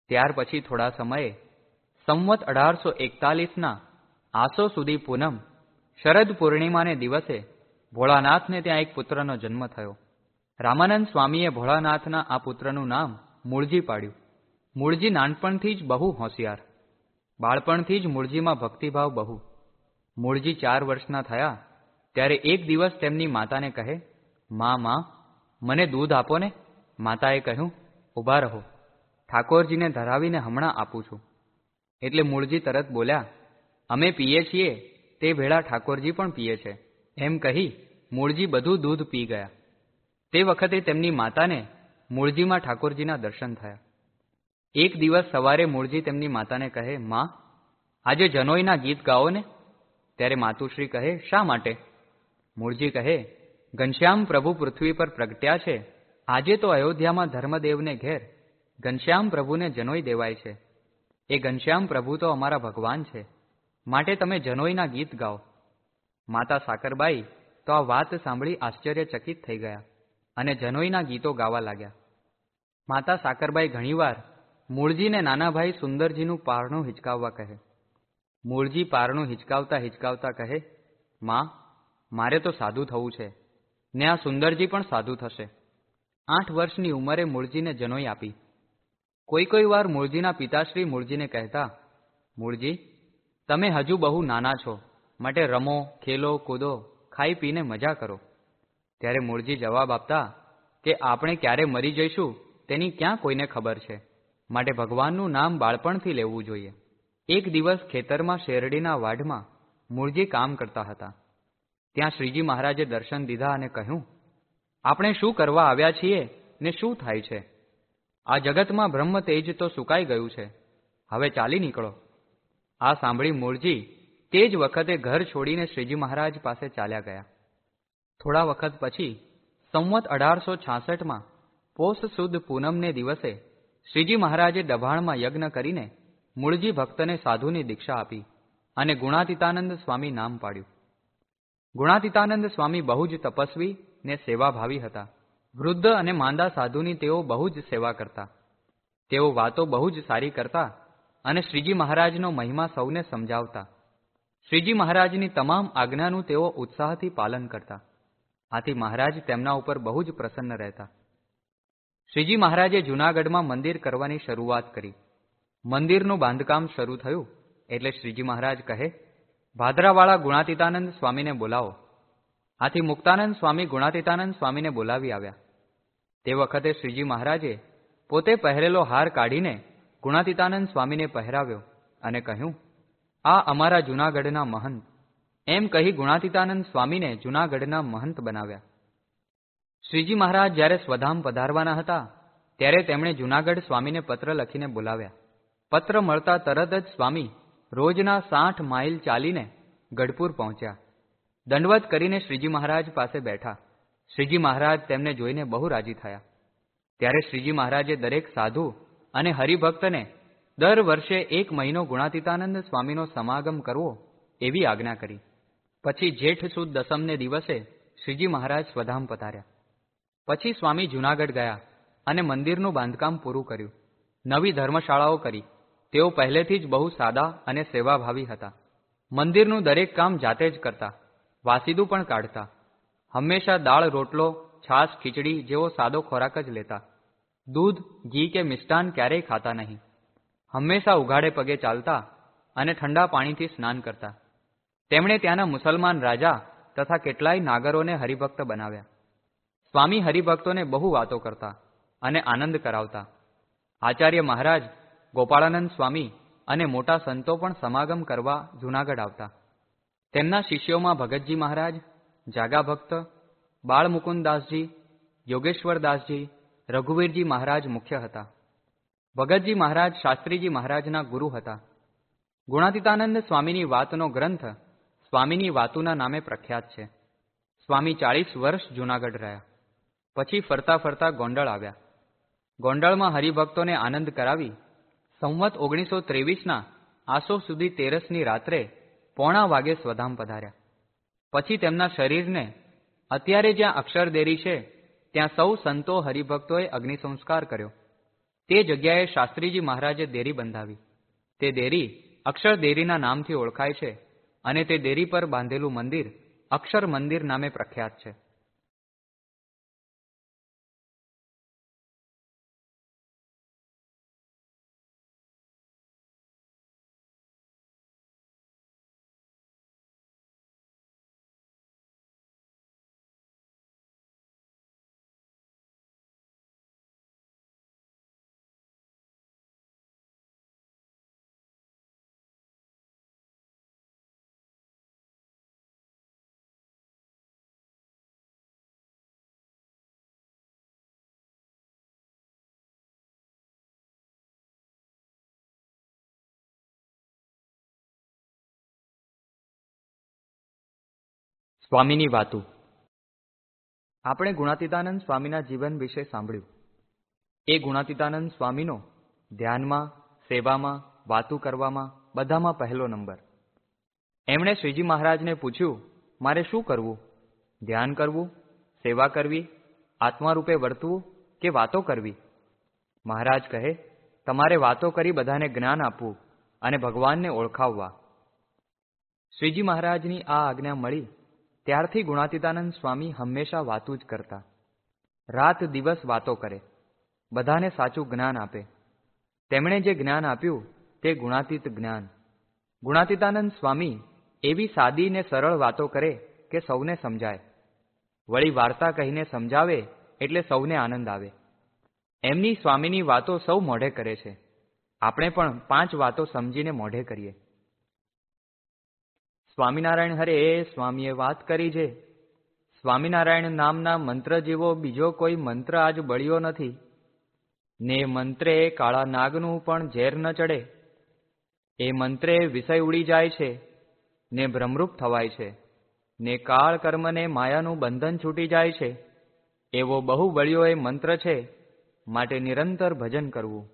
ત્યાર પછી થોડા સમયે સંવત અઢારસો એકતાલીસના આસો સુધી પૂનમ શરદ પૂર્ણિમાને દિવસે ભોળાનાથને ત્યાં એક પુત્રનો જન્મ થયો. રામાનંદ સ્વામીએ ભોળાનાથના આ પુત્રનું નામ મૂળજી પાડ્યું. મૂળજી નાનપણથી જ બહુ હોશિયાર. બાળપણથી જ મૂળજીમાં ભક્તિભાવ બહુ. મૂળજી ચાર વર્ષના થયા, ત્યારે એક દિવસ તેમની માતાને કહે, મા, માં, મને દૂધ આપો ને. માતાએ કહ્યું ઊભા રહો. ઠાકોરજીને ધરાવીને હમણાં આપું છું. એટલે મૂળજી તરત બોલ્યા, અમે પીએ છીએ તે ભેળા ઠાકોરજી પણ પીએ છે. એમ કહી મૂળજી બધું દૂધ પી ગયા. તે વખતે તેમની માતાને મૂળજીમાં ઠાકોરજીના દર્શન થયા. એક દિવસ સવારે મૂળજી તેમની માતાને કહે, માં, આજે જનોઈના ગીત ગાઓ ને? ત્યારે માતુશ્રી કહે, શા માટે? મૂળજી કહે, ઘનશ્યામ પ્રભુ પૃથ્વી પર પ્રગટ્યા છે. આજે તો અયોધ્યામાં ધર્મદેવને ઘેર ઘનશ્યામ પ્રભુને જનોઈ દેવાય છે. એ ઘનશ્યામ પ્રભુ તો અમારા ભગવાન છે. માટે તમે જનોઈના ગીત ગાઓ. માતા સાકરબાઈ તો આ વાત સાંભળી આશ્ચર્યચકિત થઈ ગયા અને જનોઈના ગીતો ગાવા લાગ્યા. માતા સાકરબાઈ ઘણીવાર મૂળજીને નાના ભાઈ સુંદરજીનું પારણું હિચકાવવા કહે. મૂળજી પારણું હિચકાવતા હિચકાવતા કહે, માં, મારે તો સાધુ થવું છે. ને આ સુંદરજી પણ સાધુ થશે. આઠ વર્ષની ઉંમરે મૂળજીને જનોઈ આપી. કોઈ કોઈ વાર મૂળજીના પિતાશ્રી મૂળજીને કહેતા, મૂળજી તમે હજુ બહુ નાના છો. માટે રમો, ખેલો, કૂદો, ખાઈ પીને મજા કરો. ત્યારે મૂળજી જવાબ આપતા કે આપણે ક્યારે મરી જઈશું તેની ક્યાં કોઈને ખબર છે. માટે ભગવાનનું નામ બાળપણથી લેવું જોઈએ. એક દિવસ ખેતરમાં શેરડીના વાઢમાં મૂળજી કામ કરતા હતા. ત્યાં શ્રીજી મહારાજે દર્શન દીધા અને કહ્યું, આપણે શું કરવા આવ્યા છીએ ને શું થાય છે? આ જગતમાં બ્રહ્મ તેજ તો સુકાઈ ગયું છે. હવે ચાલી નીકળો. આ સાંભળી મૂળજી તે જ વખતે ઘર છોડીને શ્રીજી મહારાજ પાસે ચાલ્યા ગયા. થોડા વખત પછી સંવત અઢારસો છાસઠમાં પોષ સુદ પૂનમને દિવસે શ્રીજી મહારાજે દભાણમાં યજ્ઞ કરીને મૂળજી ભક્તને સાધુની દીક્ષા આપી અને ગુણાતીતાનંદ સ્વામી નામ પાડ્યું. ગુણાતીતાનંદ સ્વામી બહુ જ તપસ્વી ને સેવાભાવી હતા. વૃદ્ધ અને માંદા સાધુની તેઓ બહુ જ સેવા કરતા. તેઓ વાતો બહુ જ સારી કરતા અને શ્રીજી મહારાજનો મહિમા સૌને સમજાવતા. શ્રીજી મહારાજની તમામ આજ્ઞાનું તેઓ ઉત્સાહથી પાલન કરતા. આથી મહારાજ તેમના ઉપર બહુ જ પ્રસન્ન રહેતા. શ્રીજી મહારાજે જૂનાગઢમાં મંદિર કરવાની શરૂઆત કરી. મંદિરનું બાંધકામ શરૂ થયું એટલે શ્રીજી મહારાજ કહે, ભાદરાવાળા ગુણાતીતાનંદ સ્વામીને બોલાવો. આથી મુક્તાનંદ સ્વામી ગુણાતીતાનંદ સ્વામીને બોલાવી આવ્યા. તે વખતે શ્રીજી મહારાજે પોતે પહેરેલો હાર કાઢીને ગુણાતીતાનંદ સ્વામીને પહેરાવ્યો અને કહ્યું, આ અમારા જૂનાગઢના મહંત. એમ કહી ગુણાતીતાનંદ સ્વામીને જૂનાગઢના મહંત બનાવ્યા. શ્રીજી મહારાજ જ્યારે સ્વધામ પધારવાના હતા, ત્યારે તેમણે જૂનાગઢ સ્વામીને પત્ર લખીને બોલાવ્યા. પત્ર મળતા તરત જ સ્વામી રોજના સાઠ માઇલ ચાલીને ગઢપુર પહોંચ્યા. દંડવત કરીને શ્રીજી મહારાજ પાસે બેઠા. શ્રીજી મહારાજ તેમને જોઈને બહુ રાજી થયા. ત્યારે શ્રીજી મહારાજે દરેક સાધુ અને હરિભક્તને દર વર્ષે એક મહિનો ગુણાતીતાનંદ સ્વામીનો સમાગમ કરવો એવી આજ્ઞા કરી. પછી જેઠ સુદ દસમને દિવસે શ્રીજી મહારાજ સ્વધામ પધાર્યા. પછી સ્વામી જૂનાગઢ ગયા અને મંદિરનું બાંધકામ પૂરું કર્યું. નવી ધર્મશાળાઓ કરી. તેઓ પહેલેથી જ બહુ સાદા અને સેવાભાવી હતા. મંદિરનું દરેક કામ જાતે જ કરતા. વાસીદું પણ કાઢતા. હંમેશા દાળ રોટલો, છાશ, ખીચડી જેવો સાદો ખોરાક જ લેતા. દૂધ, ઘી કે મિષ્ટાન ક્યારેય ખાતા નહીં. હંમેશા ઉઘાડે પગે ચાલતા અને ઠંડા પાણીથી સ્નાન કરતા. તેમણે ત્યાંના મુસલમાન રાજા તથા કેટલાય નાગરોને હરિભક્ત બનાવ્યા. સ્વામી હરિભક્તોને બહુ વાતો કરતા અને આનંદ કરાવતા. આચાર્ય મહારાજ ગોપાળાનંદ સ્વામી અને મોટા સંતો પણ સમાગમ કરવા જૂનાગઢ આવતા. તેમના શિષ્યોમાં ભગતજી મહારાજ, જાગા ભક્ત બાળમુકુંદાસજી યોગેશ્વરદાસજી રઘુવીરજી મહારાજ મુખ્ય હતા. ભગતજી મહારાજ, શાસ્ત્રીજી મહારાજના ગુરુ હતા. ગુણાતીતાનંદ સ્વામીની વાતનો ગ્રંથ સ્વામીની વાતુના નામે પ્રખ્યાત છે. સ્વામી ચાળીસ વર્ષ જૂનાગઢ રહ્યા. પછી ફરતા ફરતા ગોંડળ આવ્યા. ગોંડળમાં હરિભક્તોને આનંદ કરાવી સંવત ઓગણીસો ત્રેવીસના આસો સુધી તેરસની રાત્રે પોણા વાગે સ્વધામ પધાર્યા. પછી તેમના શરીરને અત્યારે જ્યાં અક્ષરદેરી છે ત્યાં સૌ સંતો હરિભક્તોએ અગ્નિસંસ્કાર કર્યો. તે જગ્યાએ શાસ્ત્રીજી મહારાજે દેરી બંધાવી. તે દેરી અક્ષર દેરીના નામથી ઓળખાય છે અને તે દેરી પર બાંધેલું મંદિર અક્ષર મંદિર નામે પ્રખ્યાત છે. સ્વામીની વાતો. આપણે ગુણાતીતાનંદ સ્વામીના જીવન વિશે સાંભળ્યું. એ ગુણાતીતાનંદ સ્વામીનો ધ્યાનમાં, સેવામાં, વાતું કરવામાં બધામાં પહેલો નંબર. એમણે શ્રીજી મહારાજને પૂછ્યું, મારે શું કરવું? ધ્યાન કરવું, સેવા કરવી આત્મા રૂપે વર્તવું કે વાતો કરવી? મહારાજ કહે, તમારે વાતો કરી બધાને જ્ઞાન આપવું અને ભગવાનને ઓળખાવવા. શ્રીજી મહારાજની આ આજ્ઞા મળી ત્યારથી ગુણાતીતાનંદ સ્વામી હંમેશા વાતું જ કરતા. રાત દિવસ વાતો કરે. બધાને સાચું જ્ઞાન આપે. તેમણે જે જ્ઞાન આપ્યું તે ગુણાતીત જ્ઞાન. ગુણાતીતાનંદ સ્વામી એવી સાદી ને સરળ વાતો કરે કે સૌને સમજાય. વળી વાર્તા કહીને સમજાવે એટલે સૌને આનંદ આવે. એમની સ્વામીની વાતો સૌ મોઢે કરે છે. આપણે પણ પાંચ વાતો સમજીને મોઢે કરીએ. સ્વામિનારાયણ હરે, સ્વામીએ વાત કરી છે. સ્વામિનારાયણ નામના મંત્ર જેવો બીજો કોઈ મંત્ર આજ બળ્યો નથી. ને મંત્રે કાળા નાગનું પણ ઝેર ન ચડે. એ મંત્રે વિષય ઉડી જાય છે, ને ભ્રમરૂપ થવાય છે, ને કાળ કર્મને માયાનું બંધન છૂટી જાય છે. એવો બહુ બળ્યો એ મંત્ર છે, માટે નિરંતર ભજન કરવું.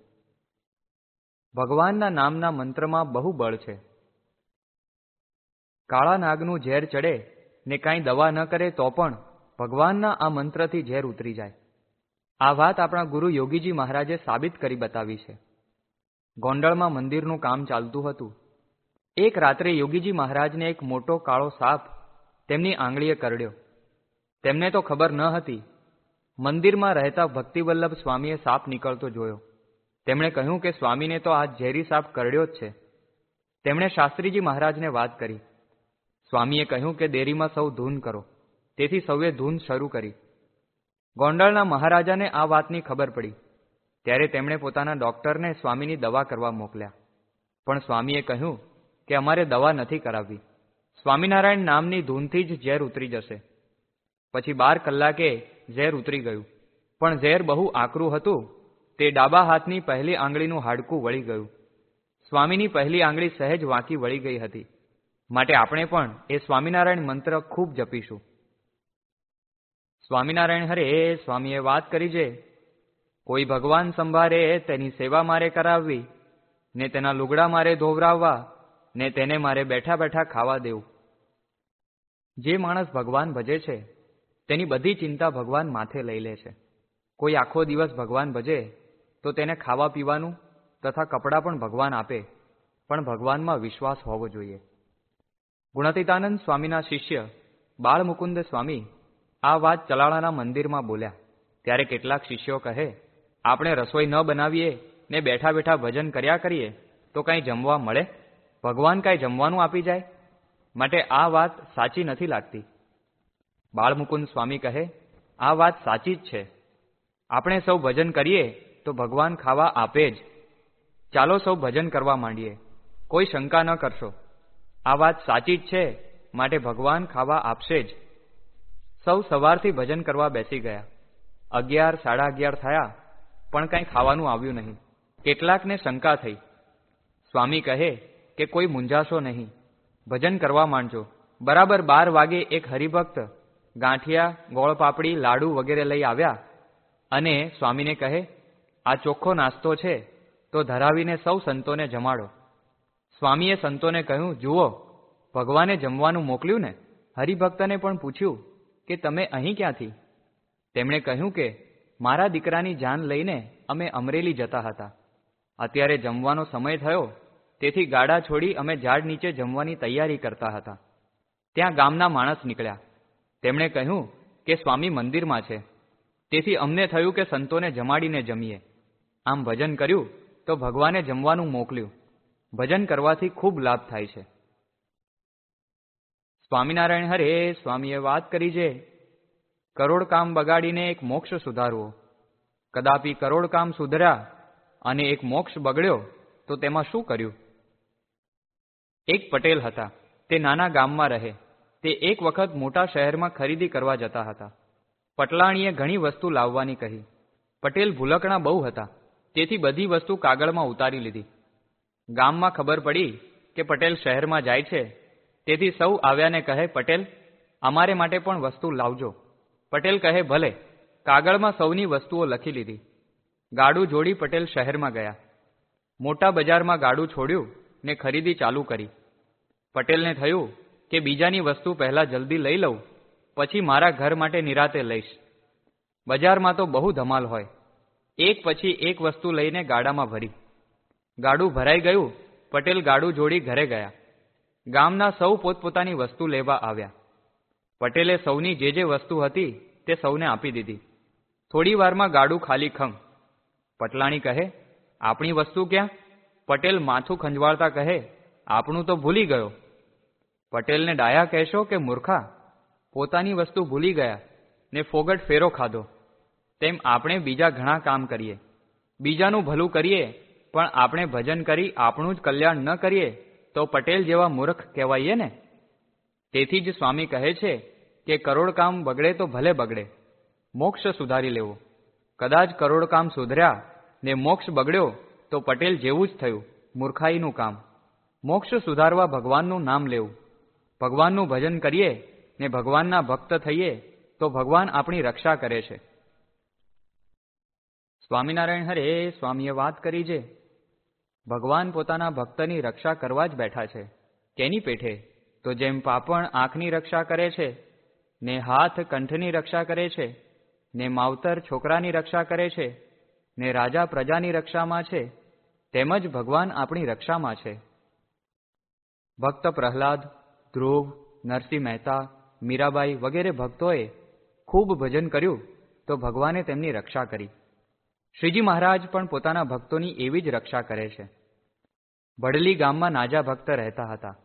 ભગવાનના નામના મંત્રમાં બહુ બળ છે. કાળા નાગનું ઝેર ચડે ને કાંઈ દવા ન કરે તો પણ ભગવાનના આ મંત્રથી ઝેર ઉતરી જાય. આ વાત આપણા ગુરુ યોગીજી મહારાજે સાબિત કરી બતાવી છે. ગોંડલમાં મંદિરનું કામ ચાલતું હતું. એક રાત્રે યોગીજી મહારાજને એક મોટો કાળો સાપ તેમની આંગળીએ કરડ્યો. તેમને તો ખબર ન હતી. મંદિરમાં રહેતા ભક્તિવલ્લભ સ્વામીએ સાપ નીકળતો જોયો. તેમણે કહ્યું કે સ્વામીને તો આ ઝેરી સાપ કરડ્યો જ છે. તેમણે શાસ્ત્રીજી મહારાજને વાત કરી. સ્વામીએ કહ્યું કે દેરીમાં સૌ ધૂન કરો. તેથી સૌએ ધૂન શરૂ કરી. ગોંડલના મહારાજાને આ વાતની ખબર પડી. ત્યારે તેમણે પોતાના ડોક્ટરને સ્વામીની દવા કરવા મોકલ્યા. પણ સ્વામીએ કહ્યું કે અમારે દવા નથી કરાવવી. સ્વામિનારાયણ નામની ધૂનથી જ ઝેર ઉતરી જશે. પછી બાર કલાકે ઝેર ઉતરી ગયું. પણ ઝેર બહુ આકરું હતું. તે ડાબા હાથની પહેલી આંગળીનું હાડકું વળી ગયું. સ્વામીની પહેલી આંગળી સહેજ વાંકી વળી ગઈ હતી. માટે આપણે પણ એ સ્વામિનારાયણ મંત્ર ખૂબ જપીશું. સ્વામિનારાયણ હરે, સ્વામીએ વાત કરી છે કોઈ ભગવાન સંભારે તેની સેવા મારે કરાવવી, ને તેના લુગડા મારે ધોવરાવવા, ને તેને મારે બેઠા બેઠા ખાવા દેવું. જે માણસ ભગવાન ભજે છે, તેની બધી ચિંતા ભગવાન માથે લઈ લે છે. કોઈ આખો દિવસ ભગવાન ભજે, તો તેને ખાવા પીવાનું તથા કપડાં પણ ભગવાન આપે, પણ ભગવાનમાં વિશ્વાસ હોવો જોઈએ. ગુણાતીતાનંદ સ્વામીના શિષ્ય બાળમુકુંદ સ્વામી આ વાત ચલાળાના મંદિરમાં બોલ્યા. ત્યારે કેટલાક શિષ્યો કહે, આપણે રસોઈ ન બનાવીએ ને બેઠા બેઠા ભજન કર્યા કરીએ તો કાંઈ જમવા મળે? ભગવાન કાંઈ જમવાનું આપી જાય? માટે આ વાત સાચી નથી લાગતી. બાળમુકુંદ સ્વામી કહે, આ વાત સાચી જ છે. આપણે સૌ ભજન કરીએ તો ભગવાન ખાવા આપે જ. ચાલો સૌ ભજન કરવા માંડીએ. કોઈ શંકા ન કરશો. આ વાત સાચી જ છે, માટે ભગવાન ખાવા આપશે જ. સૌ સવારથી ભજન કરવા બેસી ગયા. અગિયાર, સાડા અગિયાર થયા, પણ કંઈ ખાવાનું આવ્યું નહીં. કેટલાકને શંકા થઈ. સ્વામી કહે કે કોઈ મૂંઝાશો નહીં. ભજન કરવા માંડજો. બરાબર બાર વાગે એક હરિભક્ત ગાંઠિયા, ગોળપાપડી, લાડુ વગેરે લઈ આવ્યા અને સ્વામીને કહે, આ ચોખ્ખો નાસ્તો છે, તો ધરાવીને સૌ સંતોને જમાડો. સ્વામીએ સંતોને કહ્યું, જુઓ, ભગવાને જમવાનું મોકલ્યું ને? હરિભક્તને પણ પૂછ્યું કે, તમે અહીં ક્યાંથી? તેમણે કહ્યું કે, મારા દીકરાની જાન લઈને અમે અમરેલી જતા હતા. અત્યારે જમવાનો સમય થયો, તેથી ગાડા છોડી અમે ઝાડ નીચે જમવાની તૈયારી કરતા હતા. ત્યાં ગામના માણસ નીકળ્યા. તેમણે કહ્યું કે, સ્વામી મંદિરમાં છે. તેથી અમને થયું કે સંતોને જમાડીને જમીએ. આમ ભજન કર્યું તો ભગવાને જમવાનું મોકલ્યું. ભજન કરવાથી ખૂબ લાભ થાય છે. સ્વામિનારાયણ હરે, સ્વામીએ વાત કરી છે કરોડ કામ બગાડીને એક મોક્ષ સુધારવો. કદાપી કરોડ કામ સુધર્યા અને એક મોક્ષ બગડ્યો, તો તેમાં શું કર્યું? એક પટેલ હતા. તે નાના ગામમાં રહે. તે એક વખત મોટા શહેરમાં ખરીદી કરવા જતા હતા. પટલાણીએ ઘણી વસ્તુ લાવવાની કહી. પટેલ ભૂલકણા બહુ હતા. તેથી બધી વસ્તુ કાગળમાં ઉતારી લીધી. ગામમાં ખબર પડી કે પટેલ શહેરમાં જાય છે. તેથી સૌ આવ્યાને કહે, પટેલ, અમારે માટે પણ વસ્તુ લાવજો. પટેલ કહે, ભલે. કાગળમાં સૌની વસ્તુઓ લખી લીધી. ગાડું જોડી પટેલ શહેરમાં ગયા. મોટા બજારમાં ગાડું છોડ્યું ને ખરીદી ચાલુ કરી. પટેલને થયું કે બીજાની વસ્તુ પહેલા જલ્દી લઈ લઉં, પછી મારા ઘર માટે નિરાતે લઈશ. બજારમાં તો બહુ ધમાલ હોય. એક પછી એક વસ્તુ લઈને ગાડામાં ભરી. ગાડું ભરાઈ ગયું, પટેલ ગાડું જોડી ઘરે ગયા. ગામના સૌ પોતપોતાની વસ્તુ લેવા આવ્યા. પટેલે સૌની જે જે વસ્તુ હતી તે સૌને આપી દીધી. થોડી વારમાં ગાડું ખાલી ખમ. પટલાણી કહે, આપણી વસ્તુ ક્યાં? પટેલ માથું ખંજવાળતા કહે, આપણું તો ભૂલી ગયો. પટેલને ડાયા કહેશો કે મૂર્ખા, પોતાની વસ્તુ ભૂલી ગયા, ને ફોગટ ફેરો ખાધો. તેમ આપણે બીજા ઘણા કામ કરીએ. બીજાનું ભલું કરીએ પણ આપણે ભજન કરી આપણું જ કલ્યાણ ન કરીએ, તો પટેલ જેવા મૂર્ખ કહેવાઈએ ને? તેથી જ સ્વામી કહે છે કે કરોડ કામ બગડે તો ભલે બગડે, મોક્ષ સુધારી લેવો. કદાચ કરોડ કામ સુધર્યા ને મોક્ષ બગડ્યો, તો પટેલ જેવું જ થયું, મૂર્ખાઈનું કામ. મોક્ષ સુધારવા ભગવાનનું નામ લેવું. ભગવાનનું ભજન કરીએ ને ભગવાનના ભક્ત થઈએ, તો ભગવાન આપણી રક્ષા કરે છે. સ્વામિનારાયણ હરે, સ્વામીએ વાત કરી છે ભગવાન પોતાના ભક્તની રક્ષા કરવા જ બેઠા છે. કેની પેઠે? તો જેમ પાપણ આંખની રક્ષા કરે છે, ને હાથ કંઠની રક્ષા કરે છે, ને માવતર છોકરાની રક્ષા કરે છે, ને રાજા પ્રજાની રક્ષામાં છે, તેમજ ભગવાન આપણી રક્ષામાં છે. ભક્ત પ્રહલાદ, ધ્રુવ, નરસિંહ મહેતા, મીરાબાઈ વગેરે ભક્તોએ ખૂબ ભજન કર્યું, તો ભગવાને તેમની રક્ષા કરી. શ્રીજી મહારાજ પણ પોતાના ભક્તોની એવી જ રક્ષા કરે છે. ભડલી ગામમાં નાજા ભક્ત રહેતા હતા.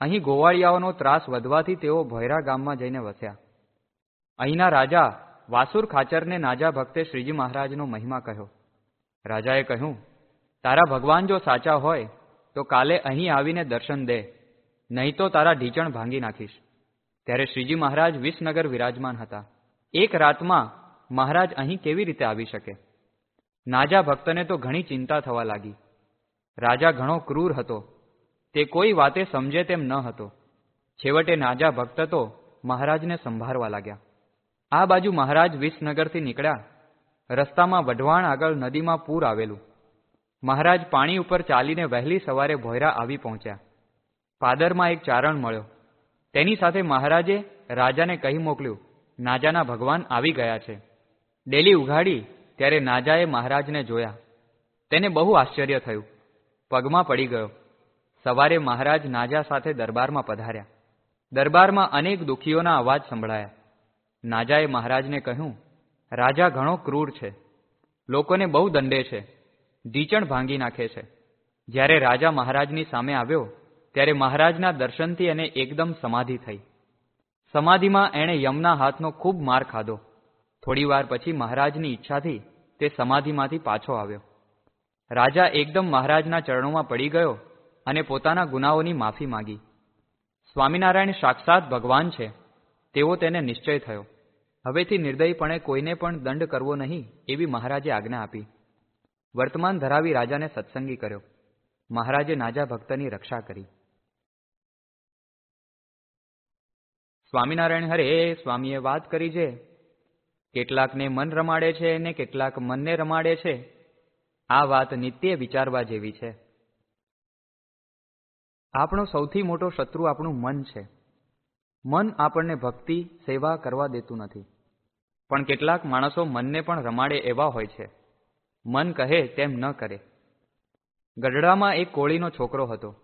અહીં ગોવાળિયાઓનો ત્રાસ વધવાથી તેઓ ભૈરા ગામમાં જઈને વસ્યા. અહીંના રાજા વાસુર ખાચરને નાજા ભક્તે શ્રીજી મહારાજનો મહિમા કહ્યો. રાજાએ કહ્યું, તારા ભગવાન જો સાચા હોય, તો કાલે અહીં આવીને દર્શન દે, નહીં તો તારા ઢીચણ ભાંગી નાખીશ. ત્યારે શ્રીજી મહારાજ વિસનગર વિરાજમાન હતા. એક રાતમાં મહારાજ અહીં કેવી રીતે આવી શકે? નાજા ભક્તને તો ઘણી ચિંતા થવા લાગી. રાજા ઘણો ક્રૂર હતો. તે કોઈ વાતે સમજે તેમ ન હતો. છેવટે નાજા ભક્ત તો મહારાજને સંભાળવા લાગ્યા. આ બાજુ મહારાજ વિસનગરથી નીકળ્યા. રસ્તામાં વઢવાણ આગળ નદીમાં પૂર આવેલું. મહારાજ પાણી ઉપર ચાલીને વહેલી સવારે ભોયરા આવી પહોંચ્યા. પાદરમાં એક ચારણ મળ્યો. તેની સાથે મહારાજે રાજાને કહી મોકલ્યું, નાજાના ભગવાન આવી ગયા છે. ડેલી ઉઘાડી ત્યારે નાજાએ મહારાજને જોયા. તેને બહુ આશ્ચર્ય થયું. પગમાં પડી ગયો. સવારે મહારાજ નાજા સાથે દરબારમાં પધાર્યા. દરબારમાં અનેક દુખીઓના અવાજ સંભળાયા. નાજાએ મહારાજને કહ્યું, રાજા ઘણો ક્રૂર છે. લોકોને બહુ દંડે છે. ઢીચણ ભાંગી નાખે છે. જ્યારે રાજા મહારાજની સામે આવ્યો, ત્યારે મહારાજના દર્શનથી એને એકદમ સમાધિ થઈ. સમાધિમાં એણે યમના હાથનો ખૂબ માર ખાધો. થોડી વાર પછી મહારાજની ઈચ્છાથી તે સમાધિમાંથી પાછો આવ્યો. રાજા એકદમ મહારાજના ચરણોમાં પડી ગયો અને પોતાના ગુનાઓની માફી માંગી. સ્વામિનારાયણ સાક્ષાત ભગવાન છે, તેવો તેને નિશ્ચય થયો. હવેથી નિર્દયપણે કોઈને પણ દંડ કરવો નહીં એવી મહારાજે આજ્ઞા આપી. વર્તમાન ધરાવી રાજાને સત્સંગી કર્યો. મહારાજે નાજા ભક્તની રક્ષા કરી. સ્વામિનારાયણ હરે, સ્વામીએ વાત કરી છે કેટલાકને મન રમાડે છે ને કેટલાક મનને રમાડે છે? આ વાત નિત્ય વિચારવા જેવી છે. આપણો સૌથી મોટો શત્રુ આપણું મન છે. મન આપણને ભક્તિ, સેવા કરવા દેતું નથી. પણ કેટલાક માણસો મનને પણ રમાડે એવા હોય છે. મન કહે તેમ ન કરે. ગઢડામાં એક કોળીનો છોકરો હતો.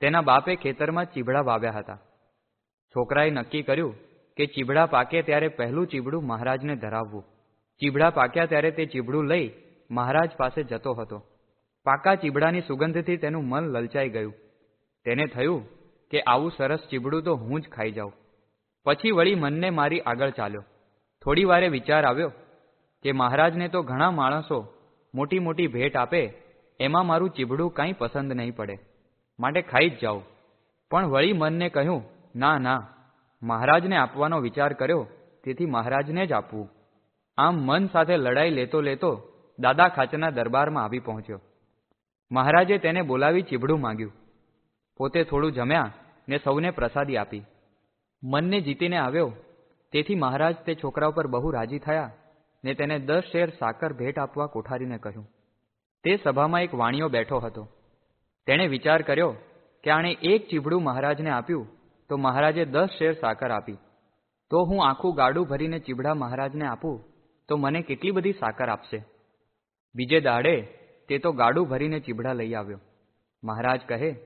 તેના બાપે ખેતરમાં ચીભડા વાવ્યા હતા. છોકરાએ નક્કી કર્યું કે ચીબડા પાકે ત્યારે પહેલું ચીબડું મહારાજને ધરાવવું. ચીબડા પાક્યા ત્યારે તે ચીબડું લઈ મહારાજ પાસે જતો હતો. પાકા ચીબડાની સુગંધથી તેનું મન લલચાઈ ગયું. તેને થયું કે આવું સરસ ચીબડું તો હું જ ખાઈ જાઉં. પછી વળી મનને મારી આગળ ચાલ્યો. થોડી વારે વિચાર આવ્યો કે મહારાજને તો ઘણા માણસો મોટી મોટી ભેટ આપે, એમાં મારું ચીબડું કાંઈ પસંદ નહીં પડે. માટે ખાઈ જ જાઉં. પણ વળી મનને કહ્યું, ના ના મહારાજને આપવાનો વિચાર કર્યો, તેથી મહારાજને જ આપવું. આમ મન સાથે લડાઈ લેતો લેતો દાદા ખાચરના દરબારમાં આવી પહોંચ્યો. મહારાજે તેને બોલાવી ચીબડું માંગ્યું. પોતે થોડું જમ્યા ને સૌને પ્રસાદી આપી. મનને જીતીને આવ્યો, તેથી મહારાજ તે છોકરા ઉપર બહુ રાજી થયા ને તેને દસ શેર સાકર ભેટ આપવા કોઠારીને કહ્યું. તે સભામાં એક વાણિયો બેઠો હતો. તેણે વિચાર કર્યો કે આણે એક ચીબડું મહારાજને આપ્યું તો મહારાજે દસ શેર સાકર આપી. તો હું આખું ગાડું ભરીને ચીબડા મહારાજને આપું, તો મને કેટલી બધી સાકર આપશે? બીજે દાડે તે તો ગાડું ભરીને ચીબડા લઈ આવ્યો. મહારાજ કહે,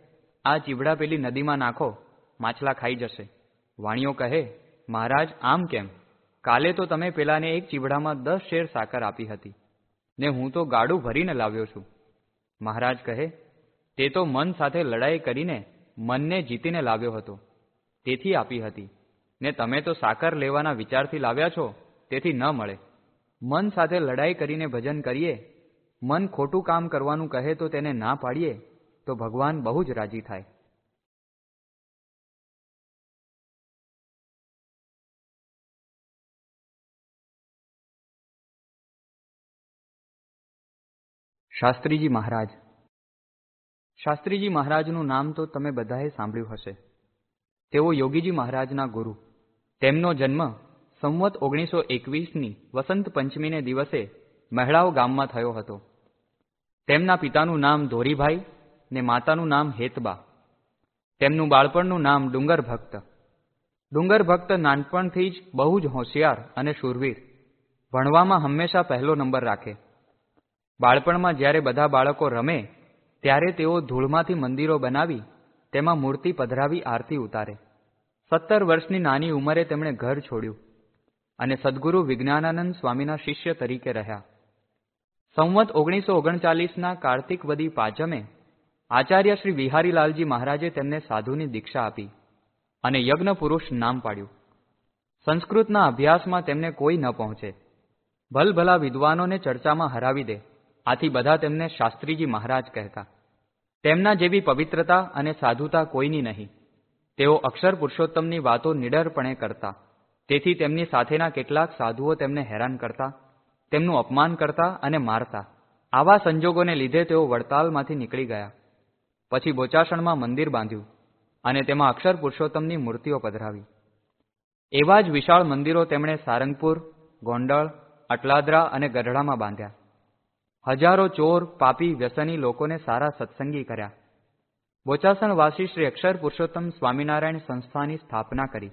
આ ચીબડા પેલી નદીમાં નાખો, માછલા ખાઈ જશે. વાણિયો કહે, મહારાજ, આમ કેમ? કાલે તો તમે પેલાને એક ચીબડામાં દસ શેર સાકર આપી હતી. ને હું તો ગાડું ભરીને લાવ્યો છું. મહારાજ કહે, તે તો મન સાથે લડાઈ કરીને મનને જીતીને લાવ્યો હતો. તેથી આપી હતી. ને તમે તો સાકર લેવાના વિચારથી લાવ્યા છો, તેથી ન મળે. મન સાથે લડાઈ કરીને ભજન કરીએ, મન ખોટું કામ કરવાનું કહે તો તેને ના પાડીએ, તો ભગવાન બહુ જ રાજી થાય. શાસ્ત્રીજી મહારાજ. શાસ્ત્રીજી મહારાજનું નામ તો તમે બધાએ સાંભળ્યું હશે. તેઓ યોગીજી મહારાજના ગુરુ. તેમનો જન્મ સંવત ઓગણીસો એકવીસની વસંત પંચમીને દિવસે મહેળાવ ગામમાં થયો હતો. તેમના પિતાનું નામ ધોરીભાઈ ને માતાનું નામ હેતબા. તેમનું બાળપણનું નામ ડુંગર ભક્ત. ડુંગર ભક્ત નાનપણથી જ બહુ જ હોશિયાર અને શૂરવીર. ભણવામાં હંમેશા પહેલો નંબર રાખે. બાળપણમાં જ્યારે બધા બાળકો રમે, ત્યારે તેઓ ધૂળમાંથી મંદિરો બનાવી તેમાં મૂર્તિ પધરાવી આરતી ઉતારે. સત્તર વર્ષની નાની ઉંમરે તેમણે ઘર છોડ્યું અને સદગુરુ વિજ્ઞાનાનંદ સ્વામીના શિષ્ય તરીકે રહ્યા. સંવત ઓગણીસો ઓગણચાલીસના કાર્તિકવદી પાંચમે આચાર્ય શ્રી વિહારીલાલજી મહારાજે તેમને સાધુની દીક્ષા આપી અને યજ્ઞ પુરુષ નામ પાડ્યું. સંસ્કૃતના અભ્યાસમાં તેમને કોઈ ન પહોંચે. ભલભલા વિદ્વાનોને ચર્ચામાં હરાવી દે. આથી બધા તેમને શાસ્ત્રીજી મહારાજ કહેતા. તેમના જેવી પવિત્રતા અને સાધુતા કોઈની નહીં. તેઓ અક્ષર પુરુષોત્તમની વાતો નિડરપણે કરતા. તેથી તેમની સાથેના કેટલાક સાધુઓ તેમને હેરાન કરતા, તેમનું અપમાન કરતા અને મારતા. આવા સંજોગોને લીધે તેઓ વડતાલમાંથી નીકળી ગયા. પછી બોચાસણમાં મંદિર બાંધ્યું અને તેમાં અક્ષર પુરુષોત્તમની મૂર્તિઓ પધરાવી. એવા જ વિશાળ મંદિરો તેમણે સારંગપુર, ગોંડલ, અટલાદરા અને ગઢડામાં બાંધ્યા. હજારો ચોર, પાપી, વ્યસની લોકોને સારા સત્સંગી કર્યા. બોચાસણવાસી શ્રી અક્ષર પુરુષોત્તમ સ્વામિનારાયણ સંસ્થાની સ્થાપના કરી.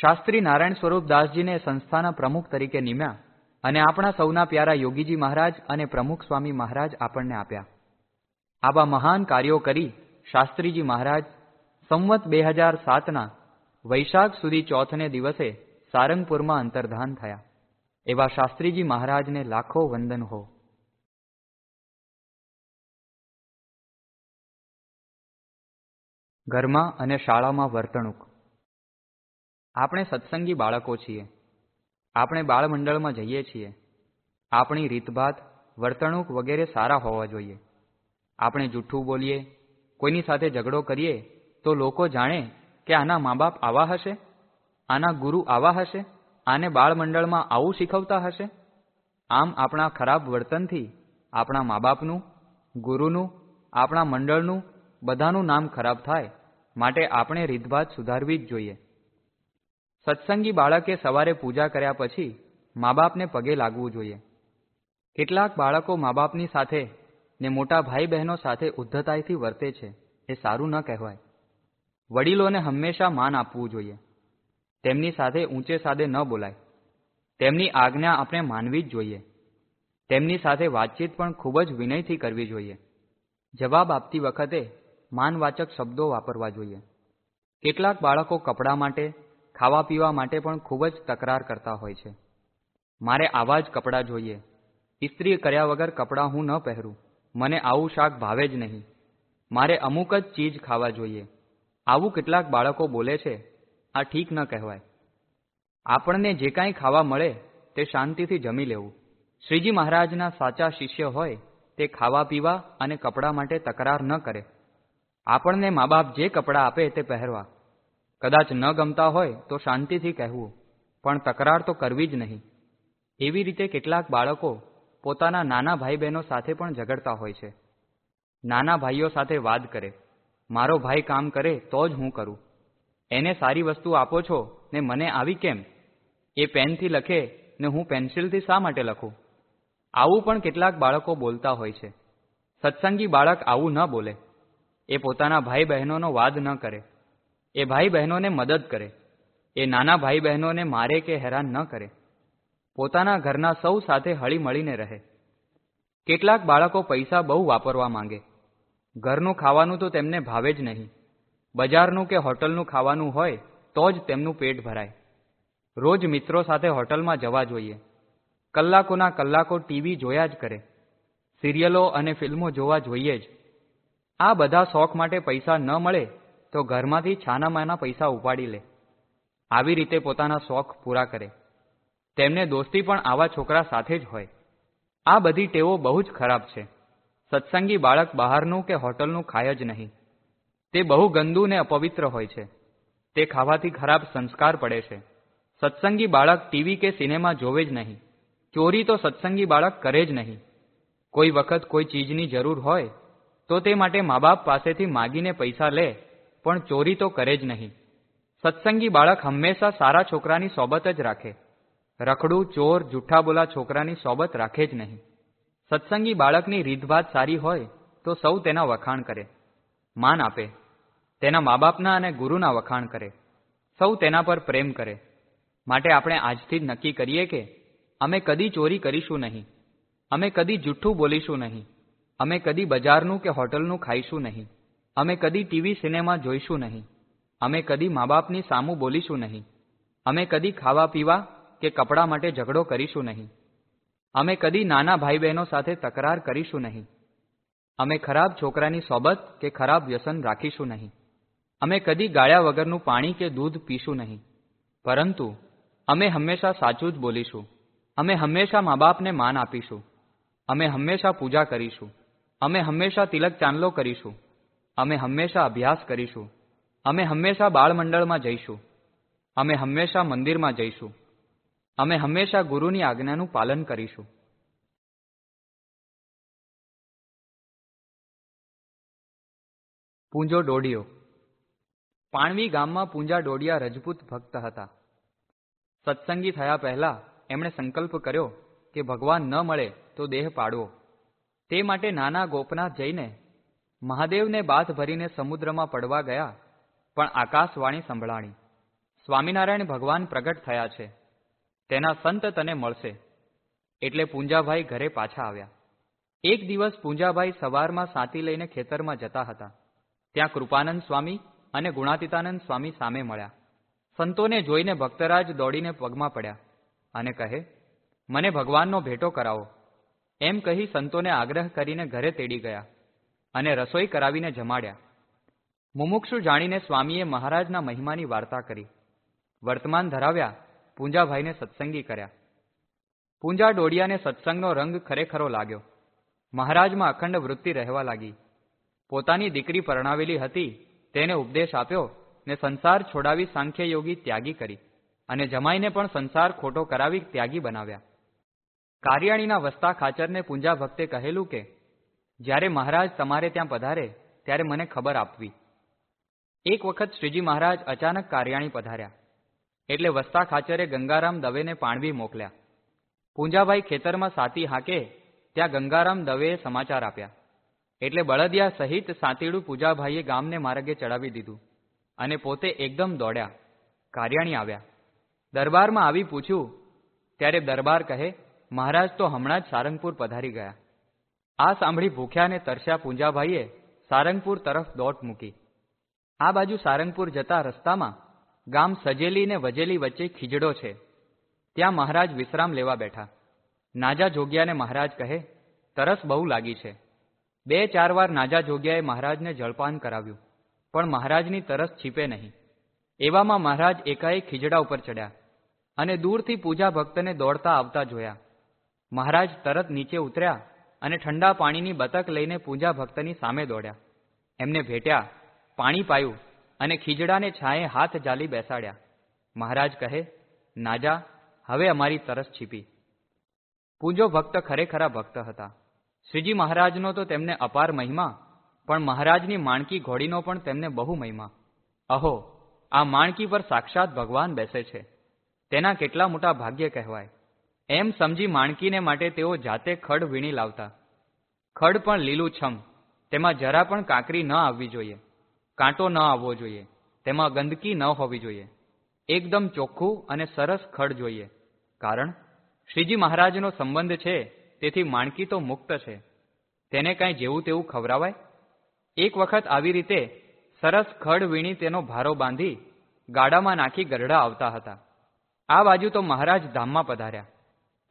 શાસ્ત્રી નારાયણ સ્વરૂપ દાસજીને સંસ્થાના પ્રમુખ તરીકે નિમ્યા અને આપણા સૌના પ્યારા યોગીજી મહારાજ અને પ્રમુખ સ્વામી મહારાજ આપણને આપ્યા. આવા મહાન કાર્યો કરી શાસ્ત્રીજી મહારાજ સંવત બે હજાર સાતના વૈશાખ સુધી ચોથને દિવસે સારંગપુરમાં અંતર્ધાન થયા. એવા શાસ્ત્રીજી મહારાજને લાખો વંદન હો. ઘરમાં અને શાળામાં વર્તણૂક. આપણે સત્સંગી બાળકો છીએ. આપણે બાળમંડળમાં જઈએ છીએ. આપણી રીતભાત, વર્તણૂક વગેરે સારા હોવા જોઈએ. આપણે જૂઠું બોલીએ, કોઈની સાથે ઝઘડો કરીએ, તો લોકો જાણે કે આના મા બાપ આવા હશે, આના ગુરુ આવા હશે, આને બાળમંડળમાં આવું શીખવતા હશે. આમ આપણા ખરાબ વર્તનથી આપણા મા બાપનું ગુરુનું, આપણા મંડળનું બધાનું નામ ખરાબ થાય. માટે આપણે રીતભાત સુધારવી જ જોઈએ. સત્સંગી બાળકે સવારે પૂજા કર્યા પછી મા બાપને પગે લાગવું જોઈએ. કેટલાક બાળકો મા બાપની સાથે ને મોટા ભાઈ બહેનો સાથે ઉદ્ધતાઈથી વર્તે છે, એ સારું ન કહેવાય. વડીલોને હંમેશા માન આપવું જોઈએ. તેમની સાથે ઊંચે સાદે ન બોલાય. તેમની આજ્ઞા આપણે માનવી જ જોઈએ. તેમની સાથે વાતચીત પણ ખૂબ જ વિનયથી કરવી જોઈએ. જવાબ આપતી વખતે માનવાચક શબ્દો વાપરવા જોઈએ. કેટલાક બાળકો કપડાં માટે, ખાવા પીવા માટે પણ ખૂબ જ તકરાર કરતા હોય છે. મારે આવા જ કપડાં જોઈએ. ઇસ્ત્રી કર્યા વગર કપડાં હું ન પહેરું. મને આવું શાક ભાવે જ નહીં. મારે અમુક જ ચીજ ખાવા જોઈએ. આવું કેટલાક બાળકો બોલે છે, આ ઠીક ન કહેવાય. આપણને જે કાંઈ ખાવા મળે, તે શાંતિથી જમી લેવું. શ્રીજી મહારાજના સાચા શિષ્ય હોય, તે ખાવા પીવા અને કપડાં માટે તકરાર ન કરે. આપણને મા બાપ જે કપડાં આપે તે પહેરવા. કદાચ ન ગમતા હોય તો શાંતિથી કહેવું, પણ તકરાર તો કરવી જ નહીં. એવી રીતે કેટલાક બાળકો પોતાના નાના ભાઈ બહેનો સાથે પણ ઝઘડતા હોય છે. નાના ભાઈઓ સાથે વાદ કરે, મારો ભાઈ કામ કરે તો જ હું કરું. એને સારી વસ્તુ આપો છો ને મને આવી કેમ? એ પેનથી લખે ને હું પેન્સિલથી શા માટે લખું? આવું પણ કેટલાક બાળકો બોલતા હોય છે. સત્સંગી બાળક આવું ન બોલે. એ પોતાના ભાઈ બહેનોનો વાદ ન કરે. એ ભાઈ બહેનોને મદદ કરે. એ નાના ભાઈ બહેનોને મારે કે હેરાન ન કરે. પોતાના ઘરના સૌ સાથે હળીમળીને રહે. કેટલાક બાળકો પૈસા બહુ વાપરવા માંગે. ઘરનું ખાવાનું તો તેમને ભાવે જ નહીં. બજારનું કે હોટલનું ખાવાનું હોય તો જ તેમનું પેટ ભરાય. રોજ મિત્રો સાથે હોટલમાં જવા જોઈએ. કલાકોના કલાકો ટીવી જોયા જ કરે. સિરિયલો અને ફિલ્મો જોવા જોઈએ જ. આ બધા શોખ માટે પૈસા ન મળે તો ઘરમાંથી છાનામાના પૈસા ઉપાડી લે. આવી રીતે પોતાના શોખ પૂરા કરે. તેમને દોસ્તી પણ આવા છોકરા સાથે જ હોય. આ બધી ટેવો બહુ જ ખરાબ છે. સત્સંગી બાળક બહારનું કે હોટલનું ખાય જ નહીં. તે બહુ ગંદુ ને અપવિત્ર હોય છે. તે ખાવાથી ખરાબ સંસ્કાર પડે છે. સત્સંગી બાળક ટીવી કે સિનેમા જોવે જ નહીં. ચોરી તો સત્સંગી બાળક કરે જ નહીં. કોઈ વખત કોઈ ચીજની જરૂર હોય તો તે માટે મા બાપ પાસેથી માગીને પૈસા લે, પણ ચોરી તો કરે જ નહીં. સત્સંગી બાળક હંમેશા સારા છોકરાની સોબત જ રાખે. રખડું, ચોર જુઠ્ઠા બોલા છોકરાની સોબત રાખે જ નહીં. સત્સંગી બાળકની રીતભાત સારી હોય તો સૌ તેના વખાણ કરે. માન આપે. તેના મા બાપના અને ગુરુના વખાણ કરે. સૌ તેના પર પ્રેમ કરે. માટે આપણે આજથી જ નક્કી કરીએ કે અમે કદી ચોરી કરીશું નહીં. અમે કદી જુઠ્ઠું બોલીશું નહીં. અમે કદી બજારનું કે હોટલનું ખાઈશું નહીં. અમે કદી ટીવી સિનેમા જોઈશું નહીં. અમે કદી મા બાપની સામું બોલીશું નહીં. અમે કદી ખાવા પીવા કે કપડાં માટે ઝઘડો કરીશું નહીં. અમે કદી નાના ભાઈ બહેનો સાથે તકરાર કરીશું નહીં. અમે ખરાબ છોકરાની સોબત કે ખરાબ વ્યસન રાખીશું નહીં. અમે કદી ગાળ્યા વગરનું પાણી કે દૂધ પીશું નહીં. પરંતુ અમે હંમેશા સાચું જ બોલીશું. અમે હંમેશા મા બાપને માન આપીશું. અમે હંમેશા પૂજા કરીશું. અમે હંમેશા તિલક ચાંદલો કરીશું. અમે હંમેશા અભ્યાસ કરીશું. અમે હંમેશા બાળમંડળમાં જઈશું. અમે હંમેશા મંદિરમાં જઈશું. અમે હંમેશા ગુરુની આજ્ઞાનું પાલન કરીશું. પૂંજો ડોડિયો. પાણવી ગામમાં પૂંજા ડોડિયા રજપૂત ભક્ત હતા. સત્સંગી થયા પહેલા એમણે સંકલ્પ કર્યો કે ભગવાન ન મળે તો દેહ પાડવો. તે માટે નાના ગોપનાથ જઈને મહાદેવને બાથ ભરીને સમુદ્રમાં પડવા ગયા, પણ આકાશવાણી સંભળાણી. સ્વામિનારાયણ ભગવાન પ્રગટ થયા છે. તેના સંત તને મળશે. એટલે પૂંજાભાઈ ઘરે પાછા આવ્યા. એક દિવસ પૂંજાભાઈ સવારમાં સાતી લઈને ખેતરમાં જતા હતા. ત્યાં કૃપાનંદ સ્વામી અને ગુણાતીતાનંદ સ્વામી સામે મળ્યા. સંતોને જોઈને ભક્તરાજ દોડીને પગમાં પડ્યા અને કહે, મને ભગવાનનો ભેટો કરાવો. એમ કહી સંતોને આગ્રહ કરીને ઘરે તેડી ગયા અને રસોઈ કરાવીને જમાડ્યા. મુમુક્ષુ જાણીને સ્વામીએ મહારાજના મહિમાની વાર્તા કરી. વર્તમાન ધરાવ્યા પૂંજાભાઈને સત્સંગી કર્યા. પૂંજા ડોડિયાને સત્સંગનો રંગ ખરેખરો લાગ્યો. મહારાજમાં અખંડ વૃત્તિ રહેવા લાગી. પોતાની દીકરી પરણાવેલી હતી, તેને ઉપદેશ આપ્યો ને સંસાર છોડાવી સાંખ્ય યોગી ત્યાગી કરી અને જમાઈને પણ સંસાર ખોટો કરાવી ત્યાગી બનાવ્યા. કારિયાણીના વસ્તા ખાચરને પૂંજા ભક્તે કહેલું કે, જ્યારે મહારાજ તમારે ત્યાં પધારે, ત્યારે મને ખબર આપવી. એક વખત શ્રીજી મહારાજ અચાનક કારિયાણી પધાર્યા. એટલે વસ્તા ખાચરે ગંગારામ દવેને પાણવી મોકલ્યા. પૂંજાભાઈ ખેતરમાં સાતી હાકે, ત્યાં ગંગારામ દવેએ સમાચાર આપ્યા. એટલે બળદિયા સહિત સાતીડું પૂજાભાઈએ ગામને માર્ગે ચડાવી દીધું અને પોતે એકદમ દોડ્યા. કારિયાણી આવ્યા. દરબારમાં આવી પૂછ્યું, ત્યારે દરબાર કહે મહારાજ તો હમણાં જ સારંગપુર પધારી ગયા. આ સાંભળી ભૂખ્યા ને તરસ્યા પૂંજાભાઈએ સારંગપુર તરફ દોટ મૂકી. આ બાજુ સારંગપુર જતા રસ્તામાં ગામ સજેલી ને વજેલી વચ્ચે ખીજડો છે. ત્યાં મહારાજ વિશ્રામ લેવા બેઠા. નાજા જોગ્યાને મહારાજ કહે, તરસ બહુ લાગી છે. બે ચાર વાર નાજા જોગ્યાએ મહારાજને જળપાન કરાવ્યું, પણ મહારાજની તરસ છીપે નહીં. એવામાં મહારાજ એકાએક ખીજડા ઉપર ચડ્યા અને દૂરથી પૂજા ભક્તને દોડતા આવતા જોયા. મહારાજ તરત નીચે ઉતર્યા અને ઠંડા પાણીની બતક લઈને પૂજા ભક્તની સામે દોડ્યા. એમને ભેટ્યા, પાણી પાયું અને ખીજડાને છાંયે હાથ જાલી બેસાડ્યા. મહારાજ કહે, નાજા, હવે અમારી તરસ છીપી. પૂજો ભક્ત ખરેખરા ભક્ત હતા. શ્રીજી મહારાજનો તો તેમને અપાર મહિમા, પણ મહારાજની માણકી ઘોડીનો પણ તેમને બહુ મહિમા. અહો, આ માણકી પર સાક્ષાત ભગવાન બેસે છે. તેના કેટલા મોટા ભાગ્ય કહેવાય. એમ સમજી માણકીને માટે તેઓ જાતે ખડ વીણી લાવતા. ખડ પણ લીલું છમ. તેમાં જરા પણ કાંકરી ન આવવી જોઈએ. કાંટો ન આવવો જોઈએ. તેમાં ગંદકી ન હોવી જોઈએ. એકદમ ચોખ્ખું અને સરસ ખડ જોઈએ. કારણ, શ્રીજી મહારાજનો સંબંધ છે, તેથી માણકી તો મુક્ત છે. તેને કાંઈ જેવું તેવું ખવરાવાય એક વખત આવી રીતે સરસ ખડ વીણી તેનો ભારો બાંધી ગાડામાં નાખી ગરડા આવતા હતા. આ બાજુ તો મહારાજ ધામમાં પધાર્યા.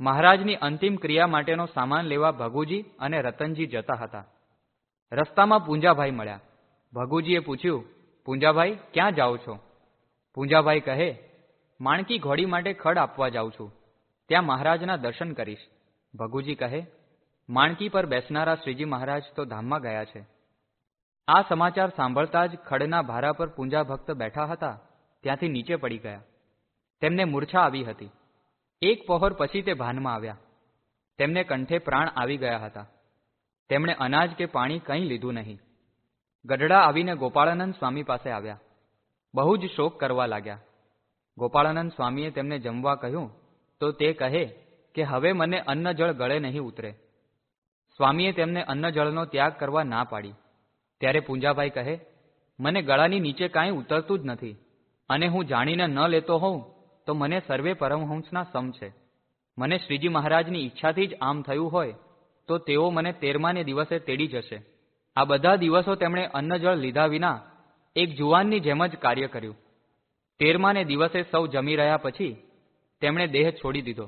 મહારાજની અંતિમ ક્રિયા માટેનો સામાન લેવા ભગુજી અને રતનજી જતા હતા. રસ્તામાં પૂંજાભાઈ મળ્યા. ભગુજીએ પૂછ્યું, પૂંજાભાઈ, ક્યાં જાઓ છો? પૂંજાભાઈ કહે, માણકી ઘોડી માટે ખડ આપવા જાઉં છું. ત્યાં મહારાજના દર્શન કરીશ. ભગુજી કહે, માણકી પર બેસનારા શ્રીજી મહારાજ તો ધામમાં ગયા છે. આ સમાચાર સાંભળતા જ ખડના ભારા પર પૂંજા ભક્ત બેઠા હતા. ત્યાંથી નીચે પડી ગયા. તેમને મૂર્છા આવી હતી. એક પહોર પછી તે ભાનમાં આવ્યા. તેમને કંઠે પ્રાણ આવી ગયા હતા. તેમણે અનાજ કે પાણી કંઈ લીધું નહીં. ગઢડા આવીને ગોપાળાનંદ સ્વામી પાસે આવ્યા. બહુ જ શોક કરવા લાગ્યા. ગોપાળાનંદ સ્વામીએ તેમને જમવા કહ્યું, તો તે કહે કે હવે મને અન્ન જળ ગળે નહીં ઉતરે. સ્વામીએ તેમને અન્ન જળનો ત્યાગ કરવા ના પાડી. ત્યારે પૂંજાભાઈ કહે, મને ગળાની નીચે કાંઈ ઉતરતું જ નથી અને હું જાણીને ન લેતો હોઉં તો મને સર્વે પરમહંસના સમ છે. મને શ્રીજી મહારાજની ઈચ્છાથી જ આમ થયું હોય, તો તેઓ મને તેરમાને દિવસે તેડી જશે. આ બધા દિવસો તેમણે અન્ન જળ લીધા વિના એક જુવાનની જેમ જ કાર્ય કર્યું. તેરમાને દિવસે સૌ જમી રહ્યા પછી તેમણે દેહ છોડી દીધો.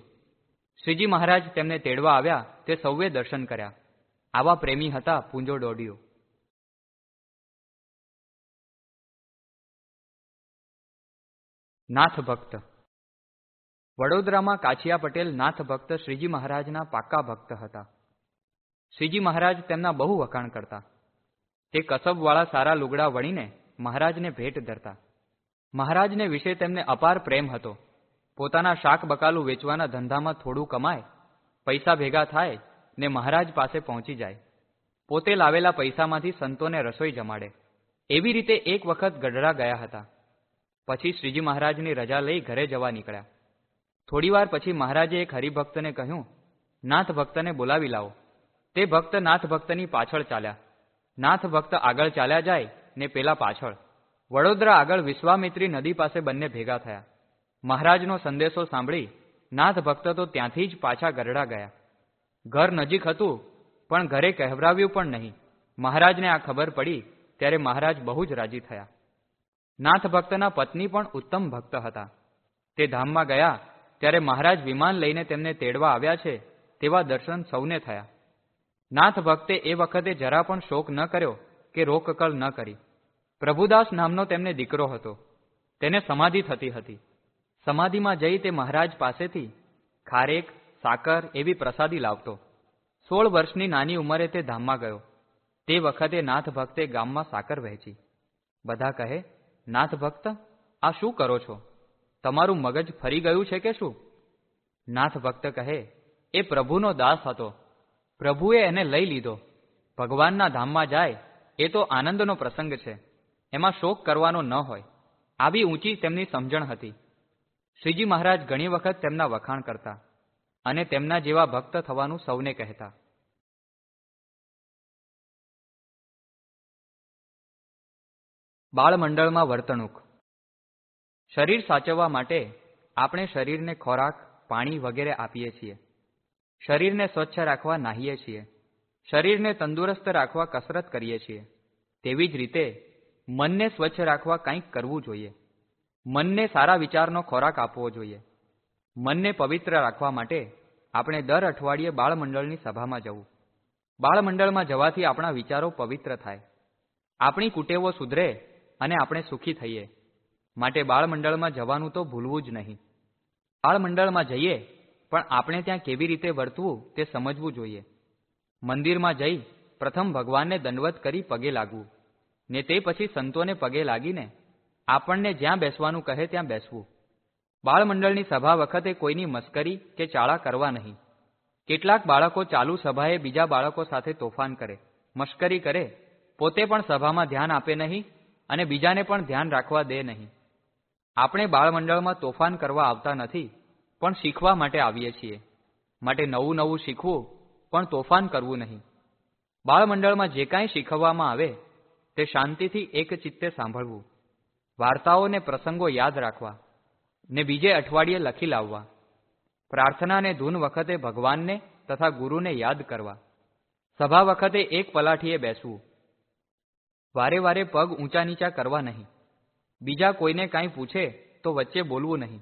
શ્રીજી મહારાજ તેમને તેડવા આવ્યા, તે સૌએ દર્શન કર્યા. આવા પ્રેમી હતા, પૂંજો ડોડિયો નાથ ભક્ત વડોદરામાં કાછિયા પટેલ નાથ ભક્ત શ્રીજી મહારાજના પાક્કા ભક્ત હતા. શ્રીજી મહારાજ તેમના બહુ વખાણ કરતા. તે કસબવાળા સારા લુગડા વળીને મહારાજને ભેટ ધરતા. મહારાજને વિશે તેમને અપાર પ્રેમ હતો. પોતાના શાક બકાલું વેચવાના ધંધામાં થોડું કમાય, પૈસા ભેગા થાય ને મહારાજ પાસે પહોંચી જાય. પોતે લાવેલા પૈસામાંથી સંતોને રસોઈ જમાડે. એવી રીતે એક વખત ગઢડા ગયા હતા. પછી શ્રીજી મહારાજની રજા લઈ ઘરે જવા નીકળ્યા. થોડીવાર પછી મહારાજે એક હરિભક્તને કહ્યું નાથ ભક્તને બોલાવી લાવો. તે ભક્ત નાથ ભક્તની પાછળ ચાલ્યા. નાથ ભક્ત આગળ ચાલ્યા જાય ને પેલા પાછળ. વડોદરા આગળ વિશ્વામિત્રી નદી પાસે બંને ભેગા થયા. મહારાજનો સંદેશો સાંભળી નાથ ભક્ત તો ત્યાંથી જ પાછા ગરડા ગયા. ઘર નજીક હતું, પણ ઘરે કહેવરાવ્યું પણ નહીં. મહારાજને આ ખબર પડી ત્યારે મહારાજ બહુ જ રાજી થયા. નાથ ભક્તના પત્ની પણ ઉત્તમ ભક્ત હતા. તે ધામમાં ગયા ત્યારે મહારાજ વિમાન લઈને તેમને તેડવા આવ્યા છે, તેવા દર્શન સૌને થયા. નાથ ભક્તે એ વખતે જરા પણ શોક ન કર્યો કે રોકકળ ન કરી. પ્રભુદાસ નામનો તેમને દીકરો હતો. તેને સમાધિ થતી હતી. સમાધિમાં જઈ તે મહારાજ પાસેથી ખારેક, સાકર એવી પ્રસાદી લાવતો. સોળ વર્ષની નાની ઉંમરે તે ધામમાં ગયો. તે વખતે નાથ ભક્તે ગામમાં સાકર વહેંચી. બધા કહે, નાથ ભક્ત, આ શું કરો છો? તમારું મગજ ફરી ગયું છે કે શું? નાથ ભક્ત કહે, એ પ્રભુનો દાસ હતો. પ્રભુએ એને લઈ લીધો. ભગવાનના ધામમાં જાય, એ તો આનંદનો પ્રસંગ છે. એમાં શોક કરવાનો ન હોય. આવી ઊંચી તેમની સમજણ હતી. શ્રીજી મહારાજ ઘણી વખત તેમના વખાણ કરતા અને તેમના જેવા ભક્ત થવાનું સૌને કહેતા. બાળમંડળમાં વર્તણૂક. શરીર સાચવવા માટે આપણે શરીરને ખોરાક, પાણી વગેરે આપીએ છીએ. શરીરને સ્વચ્છ રાખવા નાહીએ છીએ. શરીરને તંદુરસ્ત રાખવા કસરત કરીએ છીએ. તેવી જ રીતે મનને સ્વચ્છ રાખવા કંઈક કરવું જોઈએ. મનને સારા વિચારનો ખોરાક આપવો જોઈએ. મનને પવિત્ર રાખવા માટે આપણે દર અઠવાડિયે બાળમંડળની સભામાં જવું. બાળમંડળમાં જવાથી આપણા વિચારો પવિત્ર થાય. આપણી કુટેવો સુધરે અને આપણે સુખી થઈએ. માટે બાળમંડળમાં જવાનું તો ભૂલવું જ નહીં. બાળમંડળમાં જઈએ, પણ આપણે ત્યાં કેવી રીતે વર્તવું તે સમજવું જોઈએ. મંદિરમાં જઈ પ્રથમ ભગવાનને દંડવત કરી પગે લાગવું. ને તે પછી સંતોને પગે લાગીને આપણને જ્યાં બેસવાનું કહે ત્યાં બેસવું. બાળમંડળની સભા વખતે કોઈની મસ્કરી કે ચાળા કરવા નહીં. કેટલાક બાળકો ચાલુ સભાએ બીજા બાળકો સાથે તોફાન કરે મશ્કરી કરે, પોતે પણ સભામાં ધ્યાન આપે નહીં અને બીજાને પણ ધ્યાન રાખવા દે નહીં. આપણે બાળમંડળમાં તોફાન કરવા આવતા નથી, પણ શીખવા માટે આવીએ છીએ. માટે નવું નવું શીખવું, પણ તોફાન કરવું નહીં. બાળમંડળમાં જે કાંઈ શીખવવામાં આવે, તે શાંતિથી એક ચિત્તે સાંભળવું, વાર્તાઓને પ્રસંગો યાદ રાખવા, ને બીજે અઠવાડિયે લખી લાવવા, પ્રાર્થનાને ધૂન વખતે ભગવાનને તથા ગુરુને યાદ કરવા, સભા વખતે એક પલાઠીએ બેસવું. વારે વારે પગ ઊંચા નીચા કરવા નહીં. બીજા કોઈને કાંઈ પૂછે તો વચ્ચે બોલવું નહીં.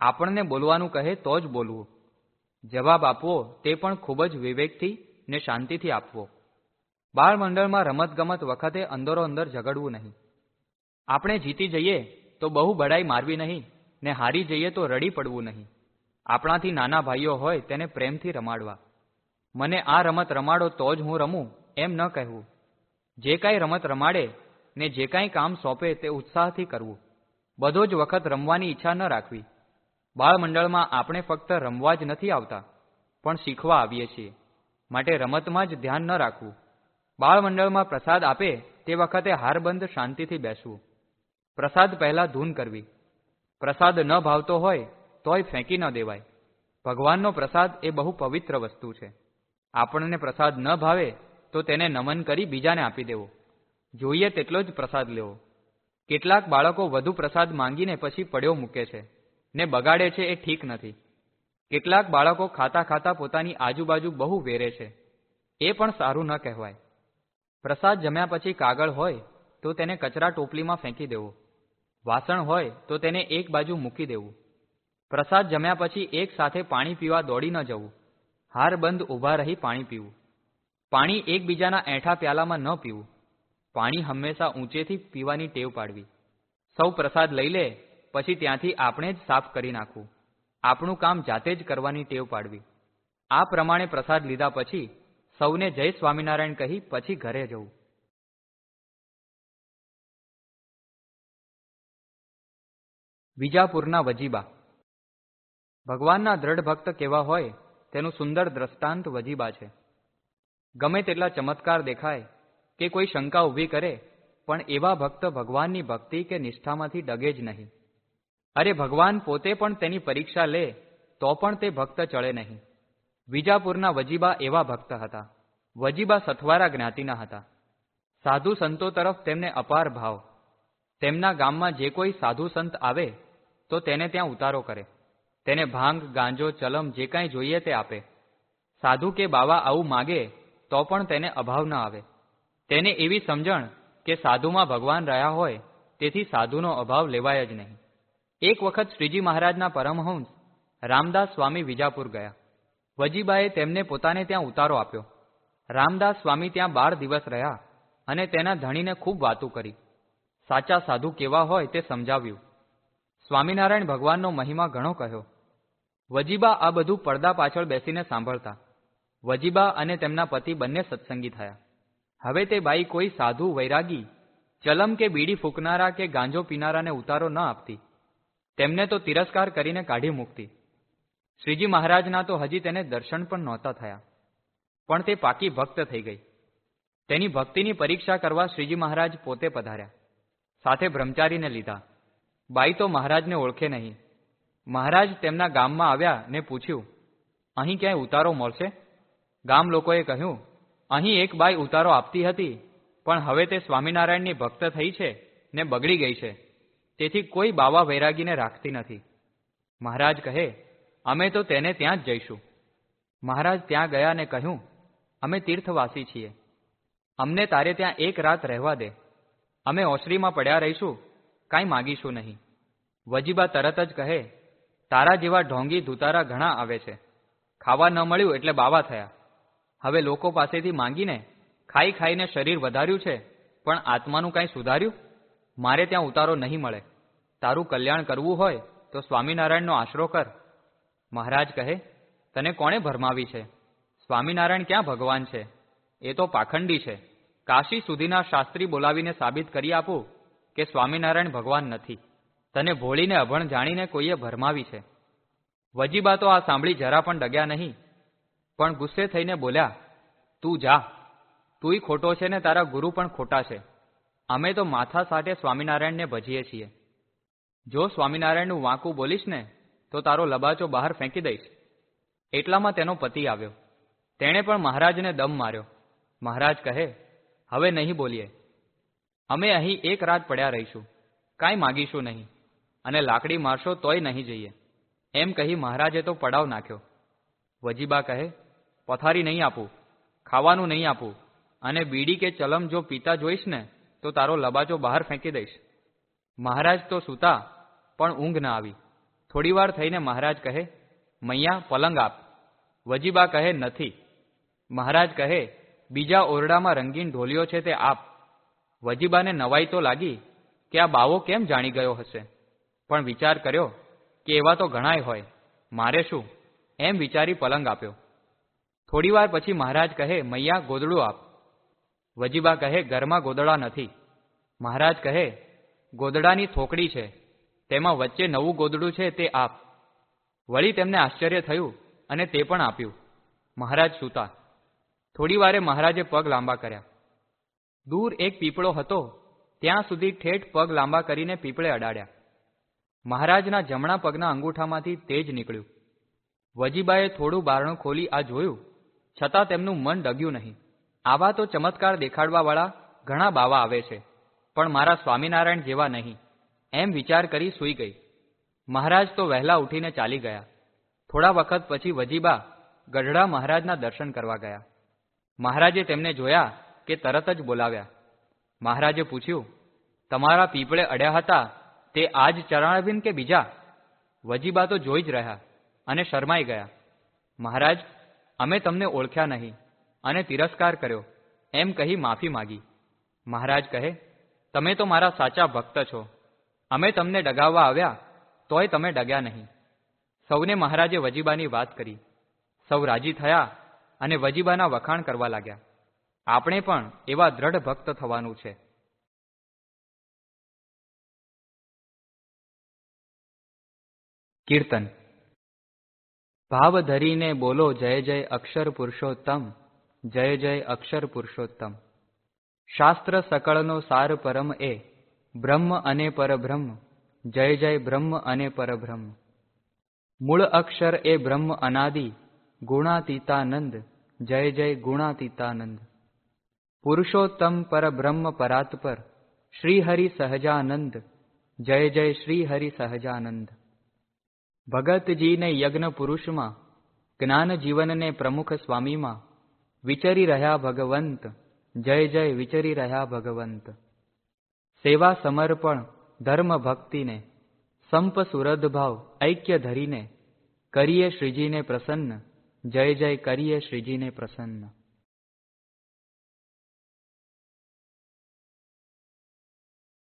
આપણને બોલવાનું કહે તો જ બોલવું. જવાબ આપવો તે પણ ખૂબ જ વિવેકથી ને શાંતિથી આપવો. બાળમંડળમાં રમતગમત વખતે અંદરો અંદર ઝઘડવું નહીં. આપણે જીતી જઈએ તો બહુ બડાઈ મારવી નહીં ને હારી જઈએ તો રડી પડવું નહીં. આપણાથી નાના ભાઈઓ હોય તેને પ્રેમથી રમાડવા. મને આ રમત રમાડો તો જ હું રમું એમ ન કહેવું. જે કાંઈ રમત રમાડે ને જે કાંઈ કામ સોંપે તે ઉત્સાહથી કરવું. બધો જ વખત રમવાની ઈચ્છા ન રાખવી. બાળમંડળમાં આપણે ફક્ત રમવા જ નથી આવતા, પણ શીખવા આવીએ છીએ. માટે રમતમાં જ ધ્યાન ન રાખવું. બાળમંડળમાં પ્રસાદ આપે તે વખતે હારબંધ શાંતિથી બેસવું. પ્રસાદ પહેલા ધૂન કરવી. પ્રસાદ ન ભાવતો હોય તોય ફેંકી ન દેવાય. ભગવાનનો પ્રસાદ એ બહુ પવિત્ર વસ્તુ છે. આપણને પ્રસાદ ન ભાવે તો તેને નમન કરી બીજાને આપી દેવો. જોઈએ તેટલો જ પ્રસાદ લેવો. કેટલાક બાળકો વધુ પ્રસાદ માંગીને પછી પડ્યો મૂકે છે, ને બગાડે છે એ ઠીક નથી. કેટલાક બાળકો ખાતા ખાતા પોતાની આજુબાજુ બહુ વેરે છે, એ પણ સારું ન કહેવાય. પ્રસાદ જમ્યા પછી કાગળ હોય, તો તેને કચરા ટોપલીમાં ફેંકી દેવો. વાસણ હોય, તો તેને એક બાજુ મૂકી દેવું. પ્રસાદ જમ્યા પછી એક સાથે પાણી પીવા દોડી ન જવું. હાર બંધ ઊભા રહી પાણી પીવું. પાણી એકબીજાના એઠા પ્યાલામાં ન પીવું. પાણી હંમેશા ઊંચેથી પીવાની ટેવ પાડવી. સૌ પ્રસાદ લઈ લે, પછી ત્યાંથી આપણે જ સાફ કરી નાખવું. આપણું કામ જાતે જ કરવાની ટેવ પાડવી. આ પ્રમાણે પ્રસાદ લીધા પછી સૌને જય સ્વામિનારાયણ કહી પછી ઘરે જવું. વિજાપુરના વજીબા. ભગવાનના દ્રઢ ભક્ત કેવા હોય, તેનું સુંદર દ્રષ્ટાંત વજીબા છે. ગમે તેટલા ચમત્કાર દેખાય કે કોઈ શંકા ઊભી કરે, પણ એવા ભક્ત ભગવાનની ભક્તિ કે નિષ્ઠામાંથી ડગે જ નહીં. અરે ભગવાન પોતે પણ તેની પરીક્ષા લે, તો પણ તે ભક્ત ચડે નહીં. વિજાપુરના વજીબા એવા ભક્ત હતા. વજીબા સથવારા જ્ઞાતિના હતા. સાધુ સંતો તરફ તેમને અપાર ભાવ. તેમના ગામમાં જે કોઈ સાધુ સંત આવે, તો તેને ત્યાં ઉતારો કરે. તેને ભાંગ, ગાંજો, ચલમ જે કાંઈ જોઈએ તે આપે. સાધુ કે બાવા આવું માગે, તો પણ તેને અભાવ ન આવે. તેને એવી સમજણ કે સાધુમાં ભગવાન રહ્યા હોય, તેથી સાધુનો અભાવ લેવાય જ નહીં. એક વખત શ્રીજી મહારાજના પરમહંસ રામદાસ સ્વામી વિજાપુર ગયા. વજીબાએ તેમને પોતાને ત્યાં ઉતારો આપ્યો. રામદાસ સ્વામી ત્યાં બાર દિવસ રહ્યા અને તેના ધણીને ખૂબ વાતું કરી. સાચા સાધુ કેવા હોય તે સમજાવ્યું. સ્વામિનારાયણ ભગવાનનો મહિમા ઘણો કહ્યો. વજીબા આ બધું પડદા પાછળ બેસીને સાંભળતા. વજીબા અને તેમના પતિ બંને સત્સંગી થયા. હવે તે બાઈ કોઈ સાધુ, વૈરાગી, ચલમ કે બીડી ફૂંકનારા કે ગાંજો પીનારાને ઉતારો ન આપતી. તેમને તો તિરસ્કાર કરીને કાઢી મૂકતી. શ્રીજી મહારાજના તો હજી તેને દર્શન પણ નહોતા થયા. પણ તે પાકી ભક્ત થઈ ગઈ. તેની ભક્તિની પરીક્ષા કરવા શ્રીજી મહારાજ પોતે પધાર્યા. સાથે બ્રહ્મચારીને લીધા. બાઈ તો મહારાજને ઓળખે નહીં. મહારાજ તેમના ગામમાં આવ્યા ને પૂછ્યું, અહીં ક્યાંય ઉતારો મળશે? ગામ લોકોએ કહ્યું અહીં એક બાઈ ઉતારો આપતી હતી, પણ હવે તે સ્વામિનારાયણની ભક્ત થઈ છે ને બગડી ગઈ છે. તેથી કોઈ બાવા વૈરાગીને રાખતી નથી. મહારાજ કહે, અમે તો તેને ત્યાં જ જઈશું. મહારાજ ત્યાં ગયા ને કહ્યું, અમે તીર્થવાસી છીએ. અમને તારે ત્યાં એક રાત રહેવા દે. અમે ઓસરીમાં પડ્યા રહીશું, કાંઈ માગીશું નહીં. વજીબા તરત જ કહે, તારા જેવા ઢોંગી ધુતારા ઘણા આવે છે. ખાવા ન મળ્યું એટલે બાવા થયા. હવે લોકો પાસેથી માંગીને ખાઈ ખાઈને શરીર વધાર્યું છે, પણ આત્માનું કાંઈ સુધાર્યું? મારે ત્યાં ઉતારો નહીં મળે. તારું કલ્યાણ કરવું હોય તો સ્વામિનારાયણનો આશરો કર. મહારાજ કહે, તને કોણે ભરમાવી છે? સ્વામિનારાયણ ક્યાં ભગવાન છે? એ તો પાખંડી છે. કાશી સુધીના શાસ્ત્રી બોલાવીને સાબિત કરી આપું કે સ્વામિનારાયણ ભગવાન નથી. તને ભોળીને અભણ જાણીને કોઈએ ભરમાવી છે? વજીબા તો આ સાંભળી જરા પણ ડગ્યા નહીં. પણ ગુસ્સે થઈને બોલ્યા, તું જા. તુંય ખોટો છે ને તારા ગુરુ પણ ખોટા છે. અમે તો માથા સાથે સ્વામિનારાયણને ભજીએ છીએ. જો સ્વામિનારાયણનું વાંકું બોલીશ ને, તો તારો લબાચો બહાર ફેંકી દઈશ. એટલામાં તેનો પતિ આવ્યો. તેણે પણ મહારાજને દમ માર્યો. મહારાજ કહે, હવે નહીં બોલીએ. અમે અહીં એક રાત પડ્યા રહીશું. કાંઈ માગીશું નહીં. અને લાકડી મારશો તોય નહીં જઈએ. એમ કહી મહારાજે તો પડાવ નાખ્યો. વજીબા કહે પથારી નહીં આપું, ખાવાનું નહીં આપું અને બીડી કે ચલમ જો પીતા જોઈશ ને, તો તારો લબાચો બહાર ફેંકી દઈશ. મહારાજ તો સૂતા, પણ ઊંઘ ન આવી. થોડીવાર થઈને મહારાજ કહે, મૈયા, પલંગ આપ. વજીબા કહે, નથી. મહારાજ કહે, બીજા ઓરડામાં રંગીન ઢોલિયો છે તે આપ. વજીબાને નવાઈ તો લાગી કે આ બાવો કેમ જાણી ગયો હશે? પણ વિચાર કર્યો કે એવા તો ઘણાય હોય, મારે શું? એમ વિચારી પલંગ આપ્યો. થોડીવાર પછી મહારાજ કહે, મૈયા, ગોદડું આપ. વજીબા કહે, ઘરમાં ગોદડા નથી. મહારાજ કહે, ગોદડાની થોકડી છે. તેમાં વચ્ચે નવું ગોદડું છે, તે આપ. વળી તેમને આશ્ચર્ય થયું અને તે પણ આપ્યું. મહારાજ સૂતા. થોડી વારે મહારાજે પગ લાંબા કર્યા. દૂર એક પીપળો હતો. ત્યાં સુધી ઠેઠ પગ લાંબા કરીને પીપળે અડાડ્યા. મહારાજના જમણા પગના અંગૂઠામાંથી તેજ નીકળ્યું. વજીબાએ થોડું બારણું ખોલી આ જોયું. છતાં તેમનું મન ડગ્યું નહીં. આવા તો ચમત્કાર દેખાડવાવાળા ઘણા બાવા આવે છે, પણ મારા સ્વામિનારાયણ જેવા નહીં. એમ વિચાર કરી સૂઈ ગઈ. મહારાજ તો વહેલા ઉઠીને ચાલી ગયા. થોડા વખત પછી વજીબા ગઢડા મહારાજના દર્શન કરવા ગયા. મહારાજે તેમને જોયા કે તરત જ બોલાવ્યા. મહારાજે પૂછ્યું, તમારા પીપળે અડ્યા હતા તે આજ ચરણાબિન કે બીજા? વજીબા તો જોઈ જ રહ્યા અને શરમાઈ ગયા. મહારાજ અમે તમને ઓળખ્યા નહીં અને તિરસ્કાર કર્યો. એમ કહી માફી માગી. મહારાજ કહે, તમે તો મારા સાચા ભક્ત છો. અમે તમને ડગાવવા આવ્યા, તોય તમે ડગ્યા નહીં. સૌને મહારાજે વજીબાની વાત કરી. સૌ રાજી થયા અને વજીબાના વખાણ કરવા લાગ્યા. આપણે પણ એવા દ્રઢ ભક્ત થવાનું છે. કીર્તન ભાવ ધરીને બોલો જય જય અક્ષર પુરુષોત્તમ, જય જય અક્ષર પુરુષોત્તમ. શાસ્ત્ર સકળનો સાર પરમ એ, બ્રહ્મ અને પરબ્રહ્મ, જય જય બ્રહ્મ અને પરબ્રહ્મ. મૂળ અક્ષર એ બ્રહ્મ અનાદિ, ગુણાતીતાનંદ, જય જય ગુણાતીતાનંદ. પુરુષોત્તમ પરબ્રહ્મ પરાત્પર, શ્રીહરિ સહજાનંદ, જય જય શ્રીહરિ સહજાનંદ. ભગતજીને યજ્ઞ પુરુષમાં, જ્ઞાન જીવનને પ્રમુખ સ્વામીમાં, વિચરી રહ્યા ભગવંત, જય જય વિચરી રહ્યા ભગવંત. સેવા સમર્પણ, ધર્મ ભક્તિને, સંપ સુરદભાવ ઐક્ય ધરીને, કરીએ શ્રીજીને પ્રસન્ન, જય જય કરીએ શ્રીજીને પ્રસન્ન.